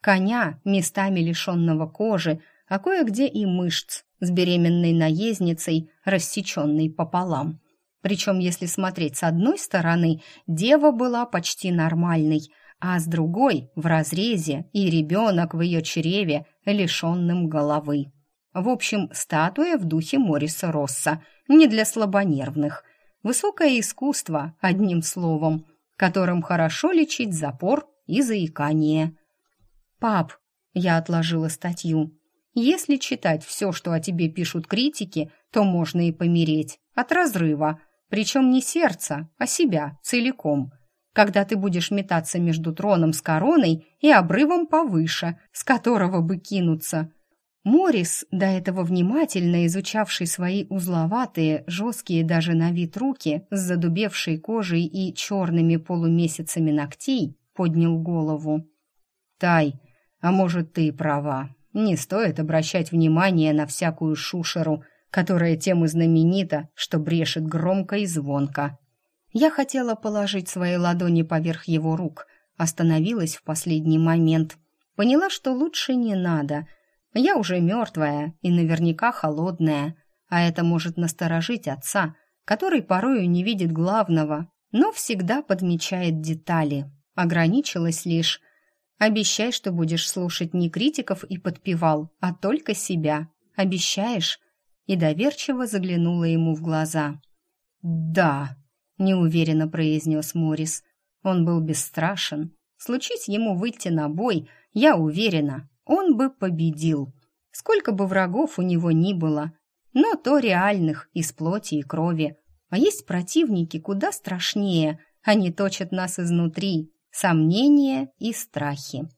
коня, местами лишенного кожи, а кое-где и мышц, с беременной наездницей, рассеченной пополам. Причем, если смотреть с одной стороны, дева была почти нормальной, а с другой, в разрезе, и ребенок в ее чреве, лишенным головы. В общем, статуя в духе Мориса Росса, не для слабонервных. Высокое искусство, одним словом, которым хорошо лечить запор и заикание. «Пап», — я отложила статью, «если читать все, что о тебе пишут критики, то можно и помереть от разрыва, причем не сердца, а себя целиком, когда ты будешь метаться между троном с короной и обрывом повыше, с которого бы кинуться». Морис, до этого внимательно изучавший свои узловатые, жесткие даже на вид руки с задубевшей кожей и черными полумесяцами ногтей, поднял голову. «Тай, а может, ты и права. Не стоит обращать внимание на всякую шушеру, которая тем и знаменита, что брешет громко и звонко. Я хотела положить свои ладони поверх его рук, остановилась в последний момент. Поняла, что лучше не надо. Я уже мертвая и наверняка холодная, а это может насторожить отца, который порою не видит главного, но всегда подмечает детали. Ограничилась лишь Обещай, что будешь слушать не критиков и подпевал, а только себя. Обещаешь?» И доверчиво заглянула ему в глаза. «Да», — неуверенно произнес Морис. Он был бесстрашен. Случись ему выйти на бой, я уверена, он бы победил. Сколько бы врагов у него ни было, но то реальных, из плоти и крови. А есть противники куда страшнее, они точат нас изнутри, сомнения и страхи.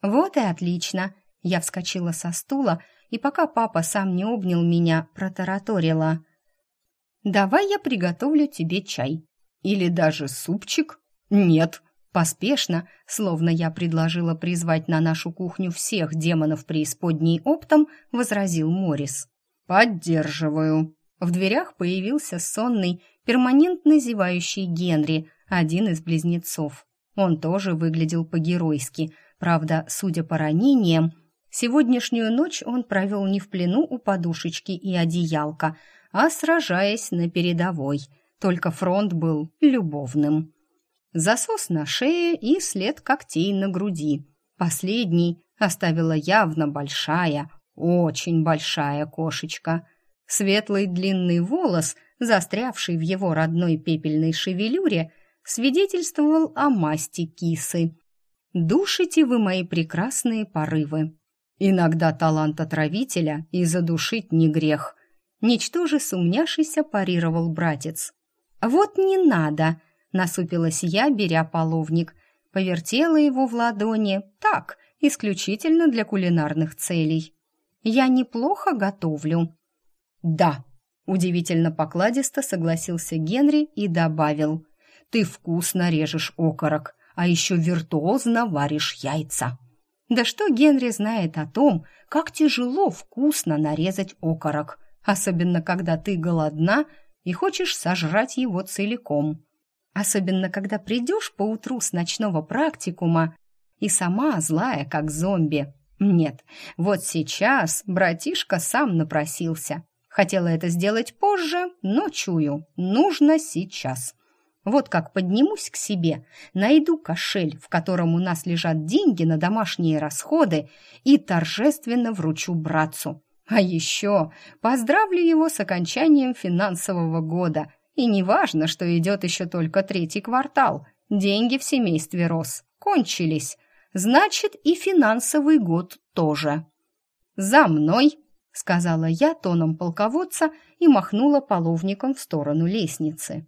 Вот и отлично. Я вскочила со стула, и пока папа сам не обнял меня, протараторила. «Давай я приготовлю тебе чай. Или даже супчик?» «Нет», Поспешно, словно я предложила призвать на нашу кухню всех демонов преисподней оптом, возразил Морис. «Поддерживаю». В дверях появился сонный, перманентно зевающий Генри, один из близнецов. Он тоже выглядел по-геройски, Правда, судя по ранениям, сегодняшнюю ночь он провел не в плену у подушечки и одеялка, а сражаясь на передовой. Только фронт был любовным. Засос на шее и след когтей на груди. Последний оставила явно большая, очень большая кошечка. Светлый длинный волос, застрявший в его родной пепельной шевелюре, свидетельствовал о масти кисы. «Душите вы мои прекрасные порывы. Иногда талант отравителя и задушить не грех», ничтоже сумняшися парировал братец. «Вот не надо!» — насупилась я, беря половник. Повертела его в ладони. Так, исключительно для кулинарных целей. «Я неплохо готовлю». «Да», — удивительно покладисто согласился Генри и добавил. «Ты вкусно режешь окорок, а еще виртуозно варишь яйца». Да что Генри знает о том, как тяжело вкусно нарезать окорок, особенно когда ты голодна и хочешь сожрать его целиком. Особенно когда придешь поутру с ночного практикума и сама злая, как зомби. Нет, вот сейчас братишка сам напросился. Хотела это сделать позже, но чую, нужно сейчас. Вот как поднимусь к себе, найду кошель, в котором у нас лежат деньги на домашние расходы, и торжественно вручу братцу. А еще поздравлю его с окончанием финансового года. И не важно, что идет еще только третий квартал. Деньги в семействе рос. Кончились. Значит, и финансовый год тоже. «За мной!» — сказала я тоном полководца и махнула половником в сторону лестницы.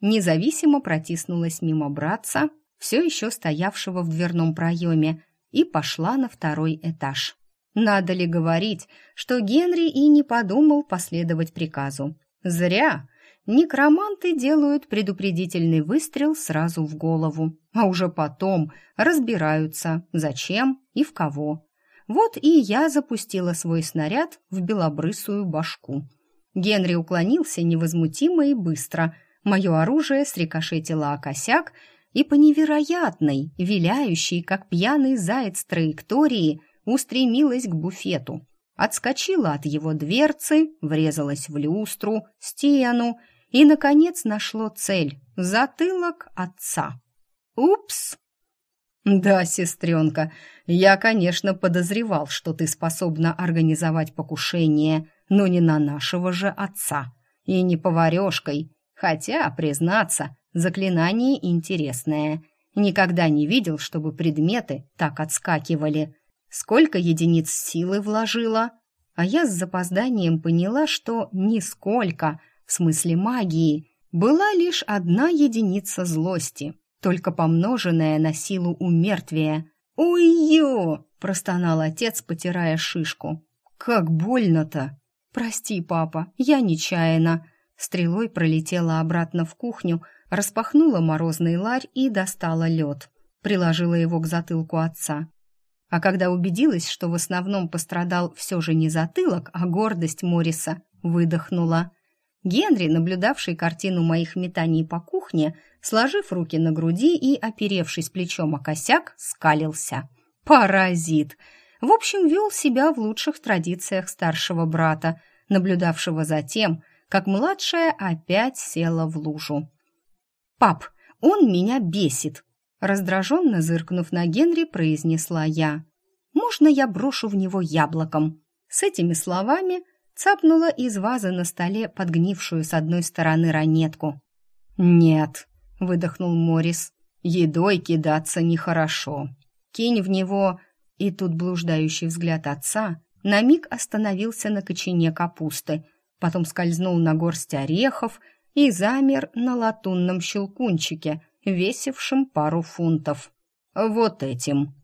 Независимо протиснулась мимо братца, все еще стоявшего в дверном проеме, и пошла на второй этаж. Надо ли говорить, что Генри и не подумал последовать приказу? Зря! Некроманты делают предупредительный выстрел сразу в голову, а уже потом разбираются, зачем и в кого. Вот и я запустила свой снаряд в белобрысую башку. Генри уклонился невозмутимо и быстро. Мое оружие срикошетило о косяк, и по невероятной, виляющей, как пьяный заяц траектории, устремилась к буфету. Отскочила от его дверцы, врезалась в люстру, стену и, наконец, нашло цель — затылок отца. «Упс!» «Да, сестренка, я, конечно, подозревал, что ты способна организовать покушение, но не на нашего же отца. И не поварешкой. Хотя, признаться, заклинание интересное. Никогда не видел, чтобы предметы так отскакивали. Сколько единиц силы вложила?» А я с запозданием поняла, что нисколько, в смысле магии, была лишь одна единица злости — только помноженное на силу умертвия. «Ой-ё!» – простонал отец, потирая шишку. «Как больно-то!» «Прости, папа, я нечаянно!» Стрелой пролетела обратно в кухню, распахнула морозный ларь и достала лед. Приложила его к затылку отца. А когда убедилась, что в основном пострадал все же не затылок, а гордость Мориса, выдохнула. Генри, наблюдавший картину моих метаний по кухне, сложив руки на груди и, оперевшись плечом о косяк, скалился. Паразит! В общем, вел себя в лучших традициях старшего брата, наблюдавшего за тем, как младшая опять села в лужу. «Пап, он меня бесит!» Раздраженно зыркнув на Генри, произнесла я. «Можно я брошу в него яблоком?» С этими словами цапнула из вазы на столе подгнившую с одной стороны ранетку. «Нет», — выдохнул Морис, — «едой кидаться нехорошо. Кинь в него...» И тут блуждающий взгляд отца на миг остановился на кочане капусты, потом скользнул на горсть орехов и замер на латунном щелкунчике, весившем пару фунтов. «Вот этим».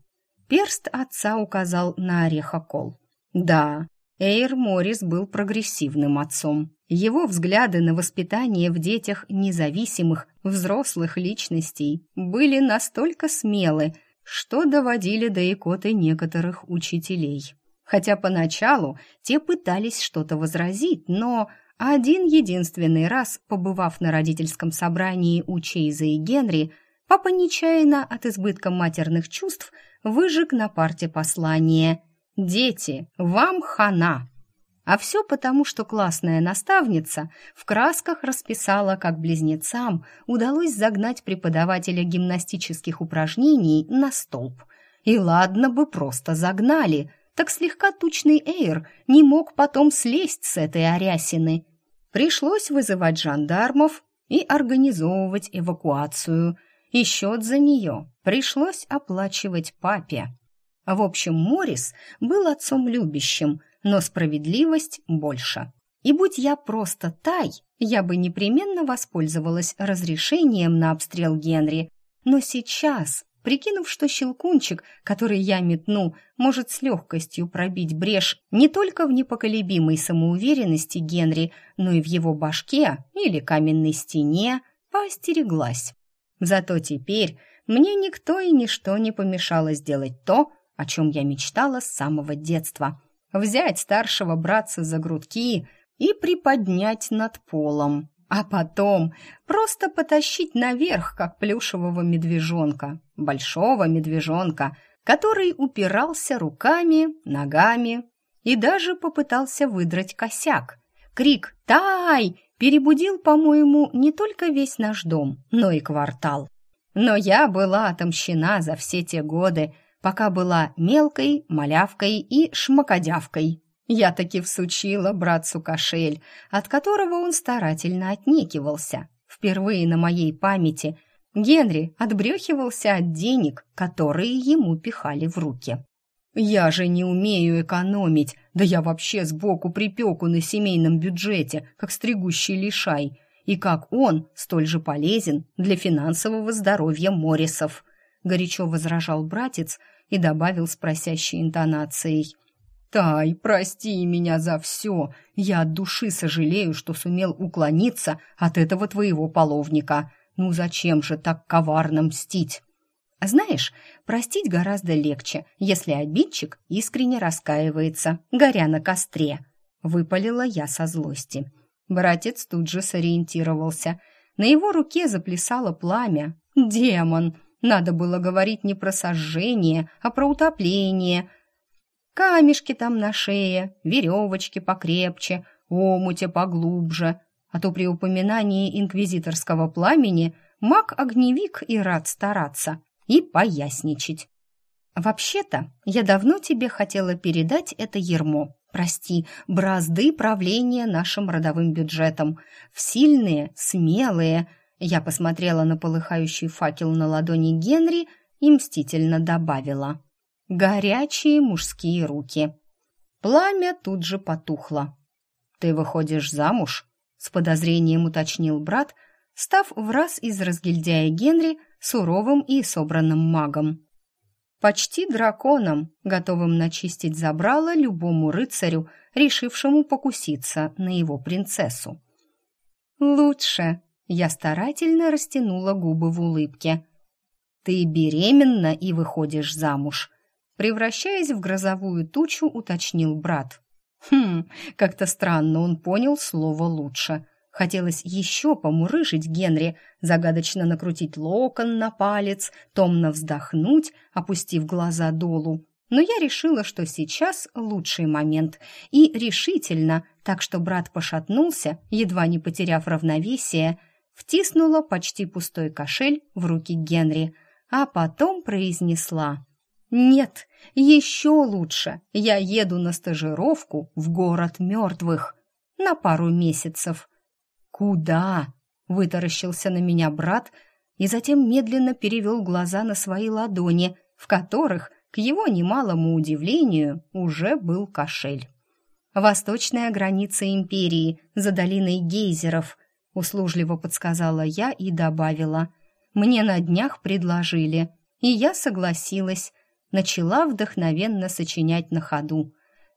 Перст отца указал на орехокол. «Да, Эйр Моррис был прогрессивным отцом. Его взгляды на воспитание в детях независимых, взрослых личностей были настолько смелы, что доводили до икоты некоторых учителей. Хотя поначалу те пытались что-то возразить, но один единственный раз, побывав на родительском собрании у Чейза и Генри, Папа нечаянно от избытка матерных чувств выжег на парте послание «Дети, вам хана!» А все потому, что классная наставница в красках расписала, как близнецам удалось загнать преподавателя гимнастических упражнений на столб. И ладно бы просто загнали, так слегка тучный Эйр не мог потом слезть с этой арясины. Пришлось вызывать жандармов и организовывать эвакуацию. И счет за нее пришлось оплачивать папе. В общем, Морис был отцом любящим – но справедливость больше. И будь я просто Тай, я бы непременно воспользовалась разрешением на обстрел Генри. Но сейчас, прикинув, что щелкунчик, который я метну, может с легкостью пробить брешь не только в непоколебимой самоуверенности Генри, но и в его башке или каменной стене, поостереглась. Зато теперь мне никто и ничто не помешало сделать то, о чем я мечтала с самого детства — взять старшего братца за грудки и приподнять над полом, а потом просто потащить наверх, как плюшевого медвежонка, большого медвежонка, который упирался руками, ногами и даже попытался выдрать косяк. Крик «Тай!» перебудил, по-моему, не только весь наш дом, но и квартал. Но я была отомщена за все те годы, пока была мелкой, малявкой и шмакодявкой. Я таки всучила братцу кошель, от которого он старательно отнекивался. Впервые на моей памяти Генри отбрехивался от денег, которые ему пихали в руки. «Я же не умею экономить, да я вообще сбоку припеку на семейном бюджете, как стригущий лишай, и как он столь же полезен для финансового здоровья Моррисов», горячо возражал братец, и добавил с просящей интонацией. «Тай, прости меня за все. Я от души сожалею, что сумел уклониться от этого твоего половника. Ну зачем же так коварно мстить?» Знаешь, простить гораздо легче, если обидчик искренне раскаивается, горя на костре. Выпалила я со злости. Братец тут же сориентировался. На его руке заплясало пламя. Демон! Надо было говорить не про сожжение, а про утопление. Камешки там на шее, веревочки покрепче, омуте поглубже. А то при упоминании инквизиторского пламени маг-огневик и рад стараться и поясничать. «Вообще-то, я давно тебе хотела передать это ермо. Прости, бразды правления нашим родовым бюджетом. В сильные, смелые, я посмотрела на полыхающий факел на ладони Генри и мстительно добавила. «Горячие мужские руки». Пламя тут же потухло. «Ты выходишь замуж?» — с подозрением уточнил брат, став в раз из разгильдяя Генри суровым и собранным магом. Почти драконом, готовым начистить забрало любому рыцарю, решившему покуситься на его принцессу. «Лучше», я старательно растянула губы в улыбке. «Ты беременна и выходишь замуж», превращаясь в грозовую тучу, уточнил брат. Хм, как-то странно он понял слово лучше. Хотелось еще помурыжить Генри, загадочно накрутить локон на палец, томно вздохнуть, опустив глаза долу. Но я решила, что сейчас лучший момент, и решительно, так что брат пошатнулся, едва не потеряв равновесие, втиснула почти пустой кошель в руки Генри, а потом произнесла «Нет, еще лучше, я еду на стажировку в город мертвых на пару месяцев». «Куда?» — вытаращился на меня брат и затем медленно перевел глаза на свои ладони, в которых, к его немалому удивлению, уже был кошель. «Восточная граница империи, за долиной гейзеров», услужливо подсказала я и добавила. Мне на днях предложили, и я согласилась. Начала вдохновенно сочинять на ходу.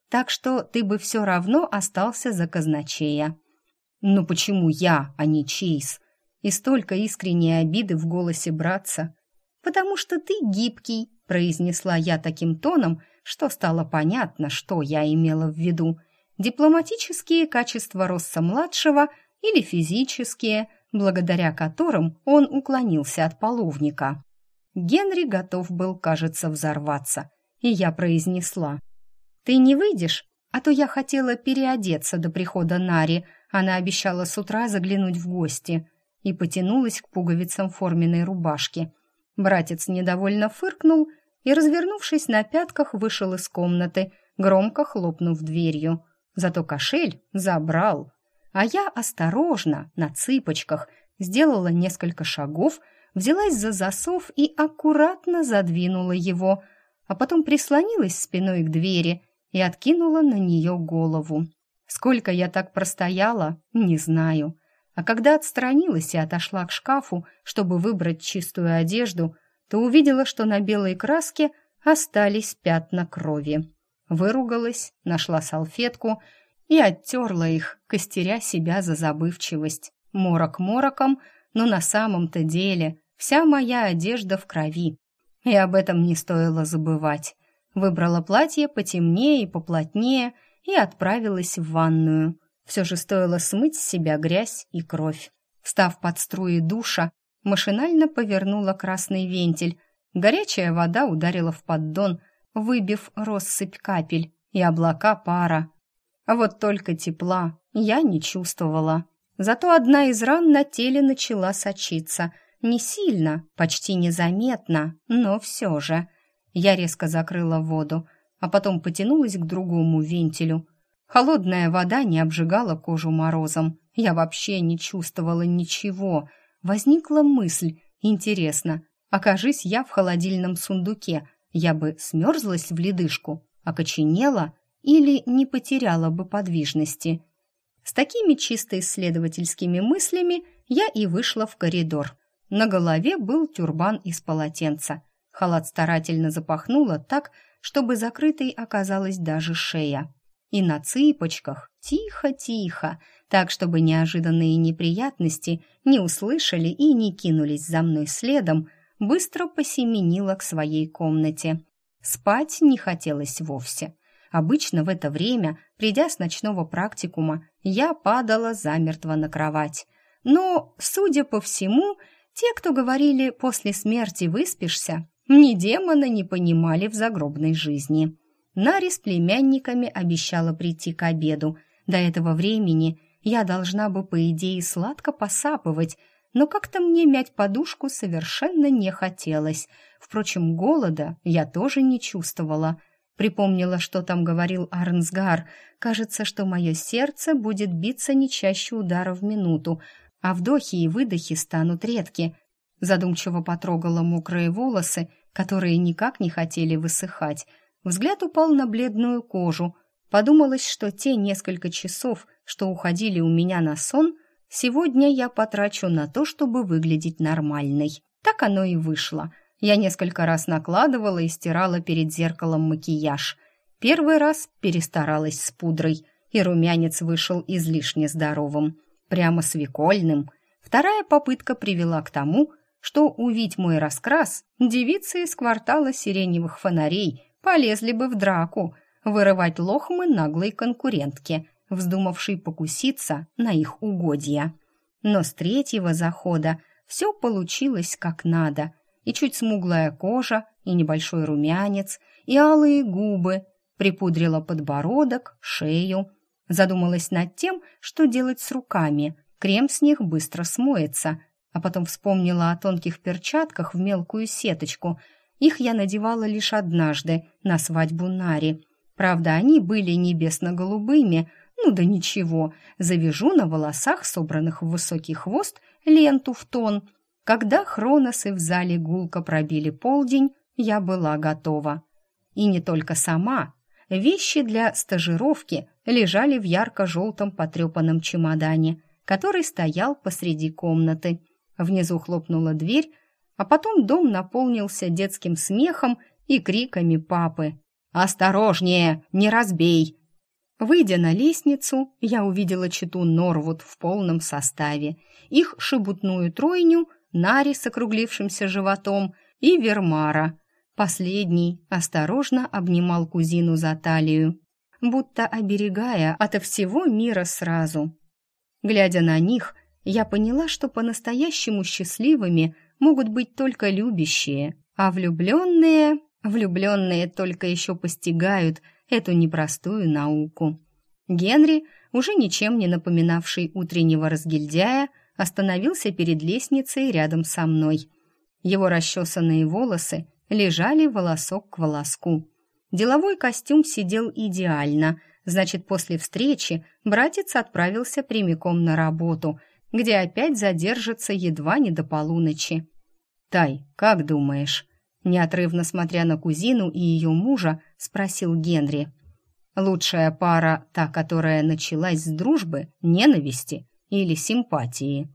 Так что ты бы все равно остался за казначея. «Ну почему я, а не Чейз? И столько искренней обиды в голосе братца. Потому что ты гибкий, произнесла я таким тоном, что стало понятно, что я имела в виду. Дипломатические качества Росса-младшего – или физические, благодаря которым он уклонился от половника. Генри готов был, кажется, взорваться, и я произнесла. «Ты не выйдешь? А то я хотела переодеться до прихода Нари, она обещала с утра заглянуть в гости» и потянулась к пуговицам форменной рубашки. Братец недовольно фыркнул и, развернувшись на пятках, вышел из комнаты, громко хлопнув дверью. Зато кошель забрал. А я осторожно, на цыпочках, сделала несколько шагов, взялась за засов и аккуратно задвинула его, а потом прислонилась спиной к двери и откинула на нее голову. Сколько я так простояла, не знаю. А когда отстранилась и отошла к шкафу, чтобы выбрать чистую одежду, то увидела, что на белой краске остались пятна крови. Выругалась, нашла салфетку и оттерла их, костеря себя за забывчивость. Морок мороком, но на самом-то деле вся моя одежда в крови. И об этом не стоило забывать. Выбрала платье потемнее и поплотнее и отправилась в ванную. Все же стоило смыть с себя грязь и кровь. Встав под струи душа, машинально повернула красный вентиль. Горячая вода ударила в поддон, выбив россыпь капель и облака пара. А вот только тепла я не чувствовала. Зато одна из ран на теле начала сочиться. Не сильно, почти незаметно, но все же. Я резко закрыла воду, а потом потянулась к другому вентилю. Холодная вода не обжигала кожу морозом. Я вообще не чувствовала ничего. Возникла мысль, интересно, окажись я в холодильном сундуке, я бы смерзлась в ледышку, окоченела или не потеряла бы подвижности. С такими чисто исследовательскими мыслями я и вышла в коридор. На голове был тюрбан из полотенца. Халат старательно запахнула так, чтобы закрытой оказалась даже шея и на цыпочках, тихо-тихо, так, чтобы неожиданные неприятности не услышали и не кинулись за мной следом, быстро посеменила к своей комнате. Спать не хотелось вовсе. Обычно в это время, придя с ночного практикума, я падала замертво на кровать. Но, судя по всему, те, кто говорили «после смерти выспишься», ни демона не понимали в загробной жизни. Нари с племянниками обещала прийти к обеду. До этого времени я должна бы, по идее, сладко посапывать, но как-то мне мять подушку совершенно не хотелось. Впрочем, голода я тоже не чувствовала. Припомнила, что там говорил Арнсгар. Кажется, что мое сердце будет биться не чаще удара в минуту, а вдохи и выдохи станут редки. Задумчиво потрогала мокрые волосы, которые никак не хотели высыхать, Взгляд упал на бледную кожу. Подумалось, что те несколько часов, что уходили у меня на сон, сегодня я потрачу на то, чтобы выглядеть нормальной. Так оно и вышло. Я несколько раз накладывала и стирала перед зеркалом макияж. Первый раз перестаралась с пудрой, и румянец вышел излишне здоровым, прямо свекольным. Вторая попытка привела к тому, что увидеть мой раскрас девицы из квартала сиреневых фонарей полезли бы в драку, вырывать лохмы наглой конкурентке, вздумавшей покуситься на их угодья. Но с третьего захода все получилось как надо, и чуть смуглая кожа, и небольшой румянец, и алые губы, припудрила подбородок, шею, задумалась над тем, что делать с руками, крем с них быстро смоется, а потом вспомнила о тонких перчатках в мелкую сеточку – их я надевала лишь однажды, на свадьбу Нари. Правда, они были небесно-голубыми, ну да ничего, завяжу на волосах, собранных в высокий хвост, ленту в тон. Когда хроносы в зале гулко пробили полдень, я была готова. И не только сама. Вещи для стажировки лежали в ярко-желтом потрепанном чемодане, который стоял посреди комнаты. Внизу хлопнула дверь, а потом дом наполнился детским смехом и криками папы. «Осторожнее, не разбей!» Выйдя на лестницу, я увидела читу Норвуд в полном составе, их шебутную тройню, Нари с округлившимся животом и Вермара. Последний осторожно обнимал кузину за талию, будто оберегая ото всего мира сразу. Глядя на них, я поняла, что по-настоящему счастливыми могут быть только любящие, а влюбленные... Влюбленные только еще постигают эту непростую науку. Генри, уже ничем не напоминавший утреннего разгильдяя, остановился перед лестницей рядом со мной. Его расчесанные волосы лежали волосок к волоску. Деловой костюм сидел идеально, значит, после встречи братец отправился прямиком на работу, где опять задержится едва не до полуночи. «Тай, как думаешь?» Неотрывно смотря на кузину и ее мужа, спросил Генри. «Лучшая пара та, которая началась с дружбы, ненависти или симпатии?»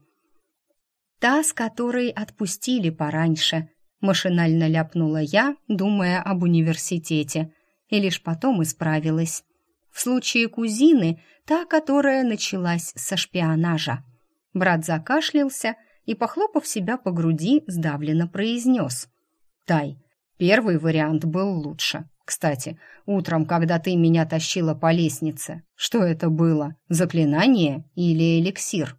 «Та, с которой отпустили пораньше», Машинально ляпнула я, думая об университете, и лишь потом исправилась. В случае кузины, та, которая началась со шпионажа. Брат закашлялся и, похлопав себя по груди, сдавленно произнес. «Тай, первый вариант был лучше. Кстати, утром, когда ты меня тащила по лестнице, что это было, заклинание или эликсир?»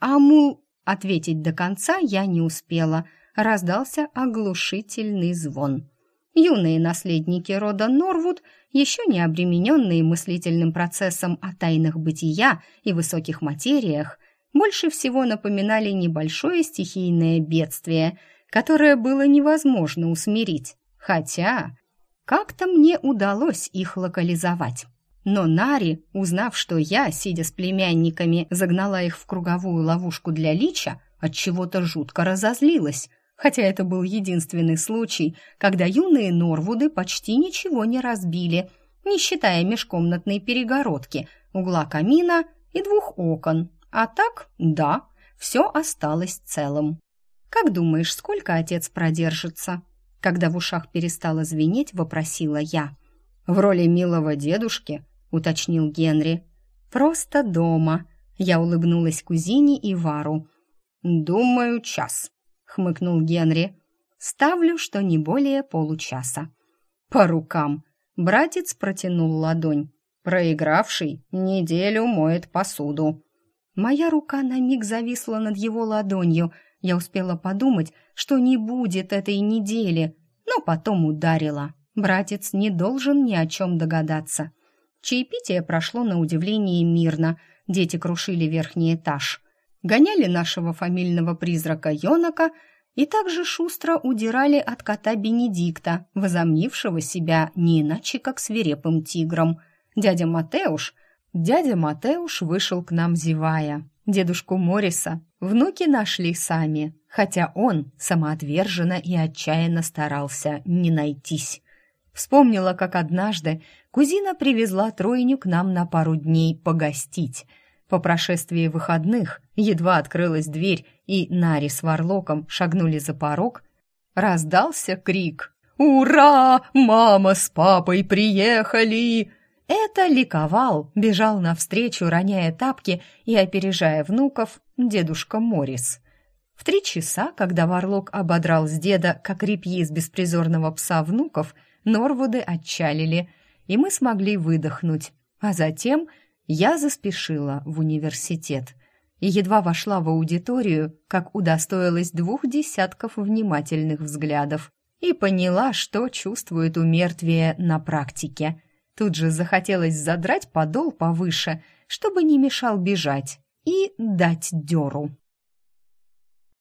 «Аму...» Ответить до конца я не успела — раздался оглушительный звон. Юные наследники рода Норвуд, еще не обремененные мыслительным процессом о тайнах бытия и высоких материях, больше всего напоминали небольшое стихийное бедствие, которое было невозможно усмирить. Хотя как-то мне удалось их локализовать. Но Нари, узнав, что я, сидя с племянниками, загнала их в круговую ловушку для лича, от чего то жутко разозлилась хотя это был единственный случай, когда юные Норвуды почти ничего не разбили, не считая межкомнатной перегородки, угла камина и двух окон. А так, да, все осталось целым. «Как думаешь, сколько отец продержится?» Когда в ушах перестало звенеть, вопросила я. «В роли милого дедушки?» — уточнил Генри. «Просто дома», — я улыбнулась кузине и Вару. «Думаю, час», хмыкнул Генри. Ставлю, что не более получаса. По рукам. Братец протянул ладонь. Проигравший неделю моет посуду. Моя рука на миг зависла над его ладонью. Я успела подумать, что не будет этой недели, но потом ударила. Братец не должен ни о чем догадаться. Чаепитие прошло на удивление мирно. Дети крушили верхний этаж гоняли нашего фамильного призрака Йонака и также шустро удирали от кота Бенедикта, возомнившего себя не иначе, как свирепым тигром. Дядя Матеуш, дядя Матеуш вышел к нам зевая. Дедушку Мориса внуки нашли сами, хотя он самоотверженно и отчаянно старался не найтись. Вспомнила, как однажды кузина привезла тройню к нам на пару дней погостить – по прошествии выходных едва открылась дверь, и Нари с Варлоком шагнули за порог, раздался крик «Ура! Мама с папой приехали!» Это ликовал, бежал навстречу, роняя тапки и опережая внуков, дедушка Морис. В три часа, когда Варлок ободрал с деда, как репьи из беспризорного пса внуков, Норвуды отчалили, и мы смогли выдохнуть, а затем я заспешила в университет и едва вошла в аудиторию, как удостоилась двух десятков внимательных взглядов и поняла, что чувствует у мертвия на практике. Тут же захотелось задрать подол повыше, чтобы не мешал бежать, и дать дёру.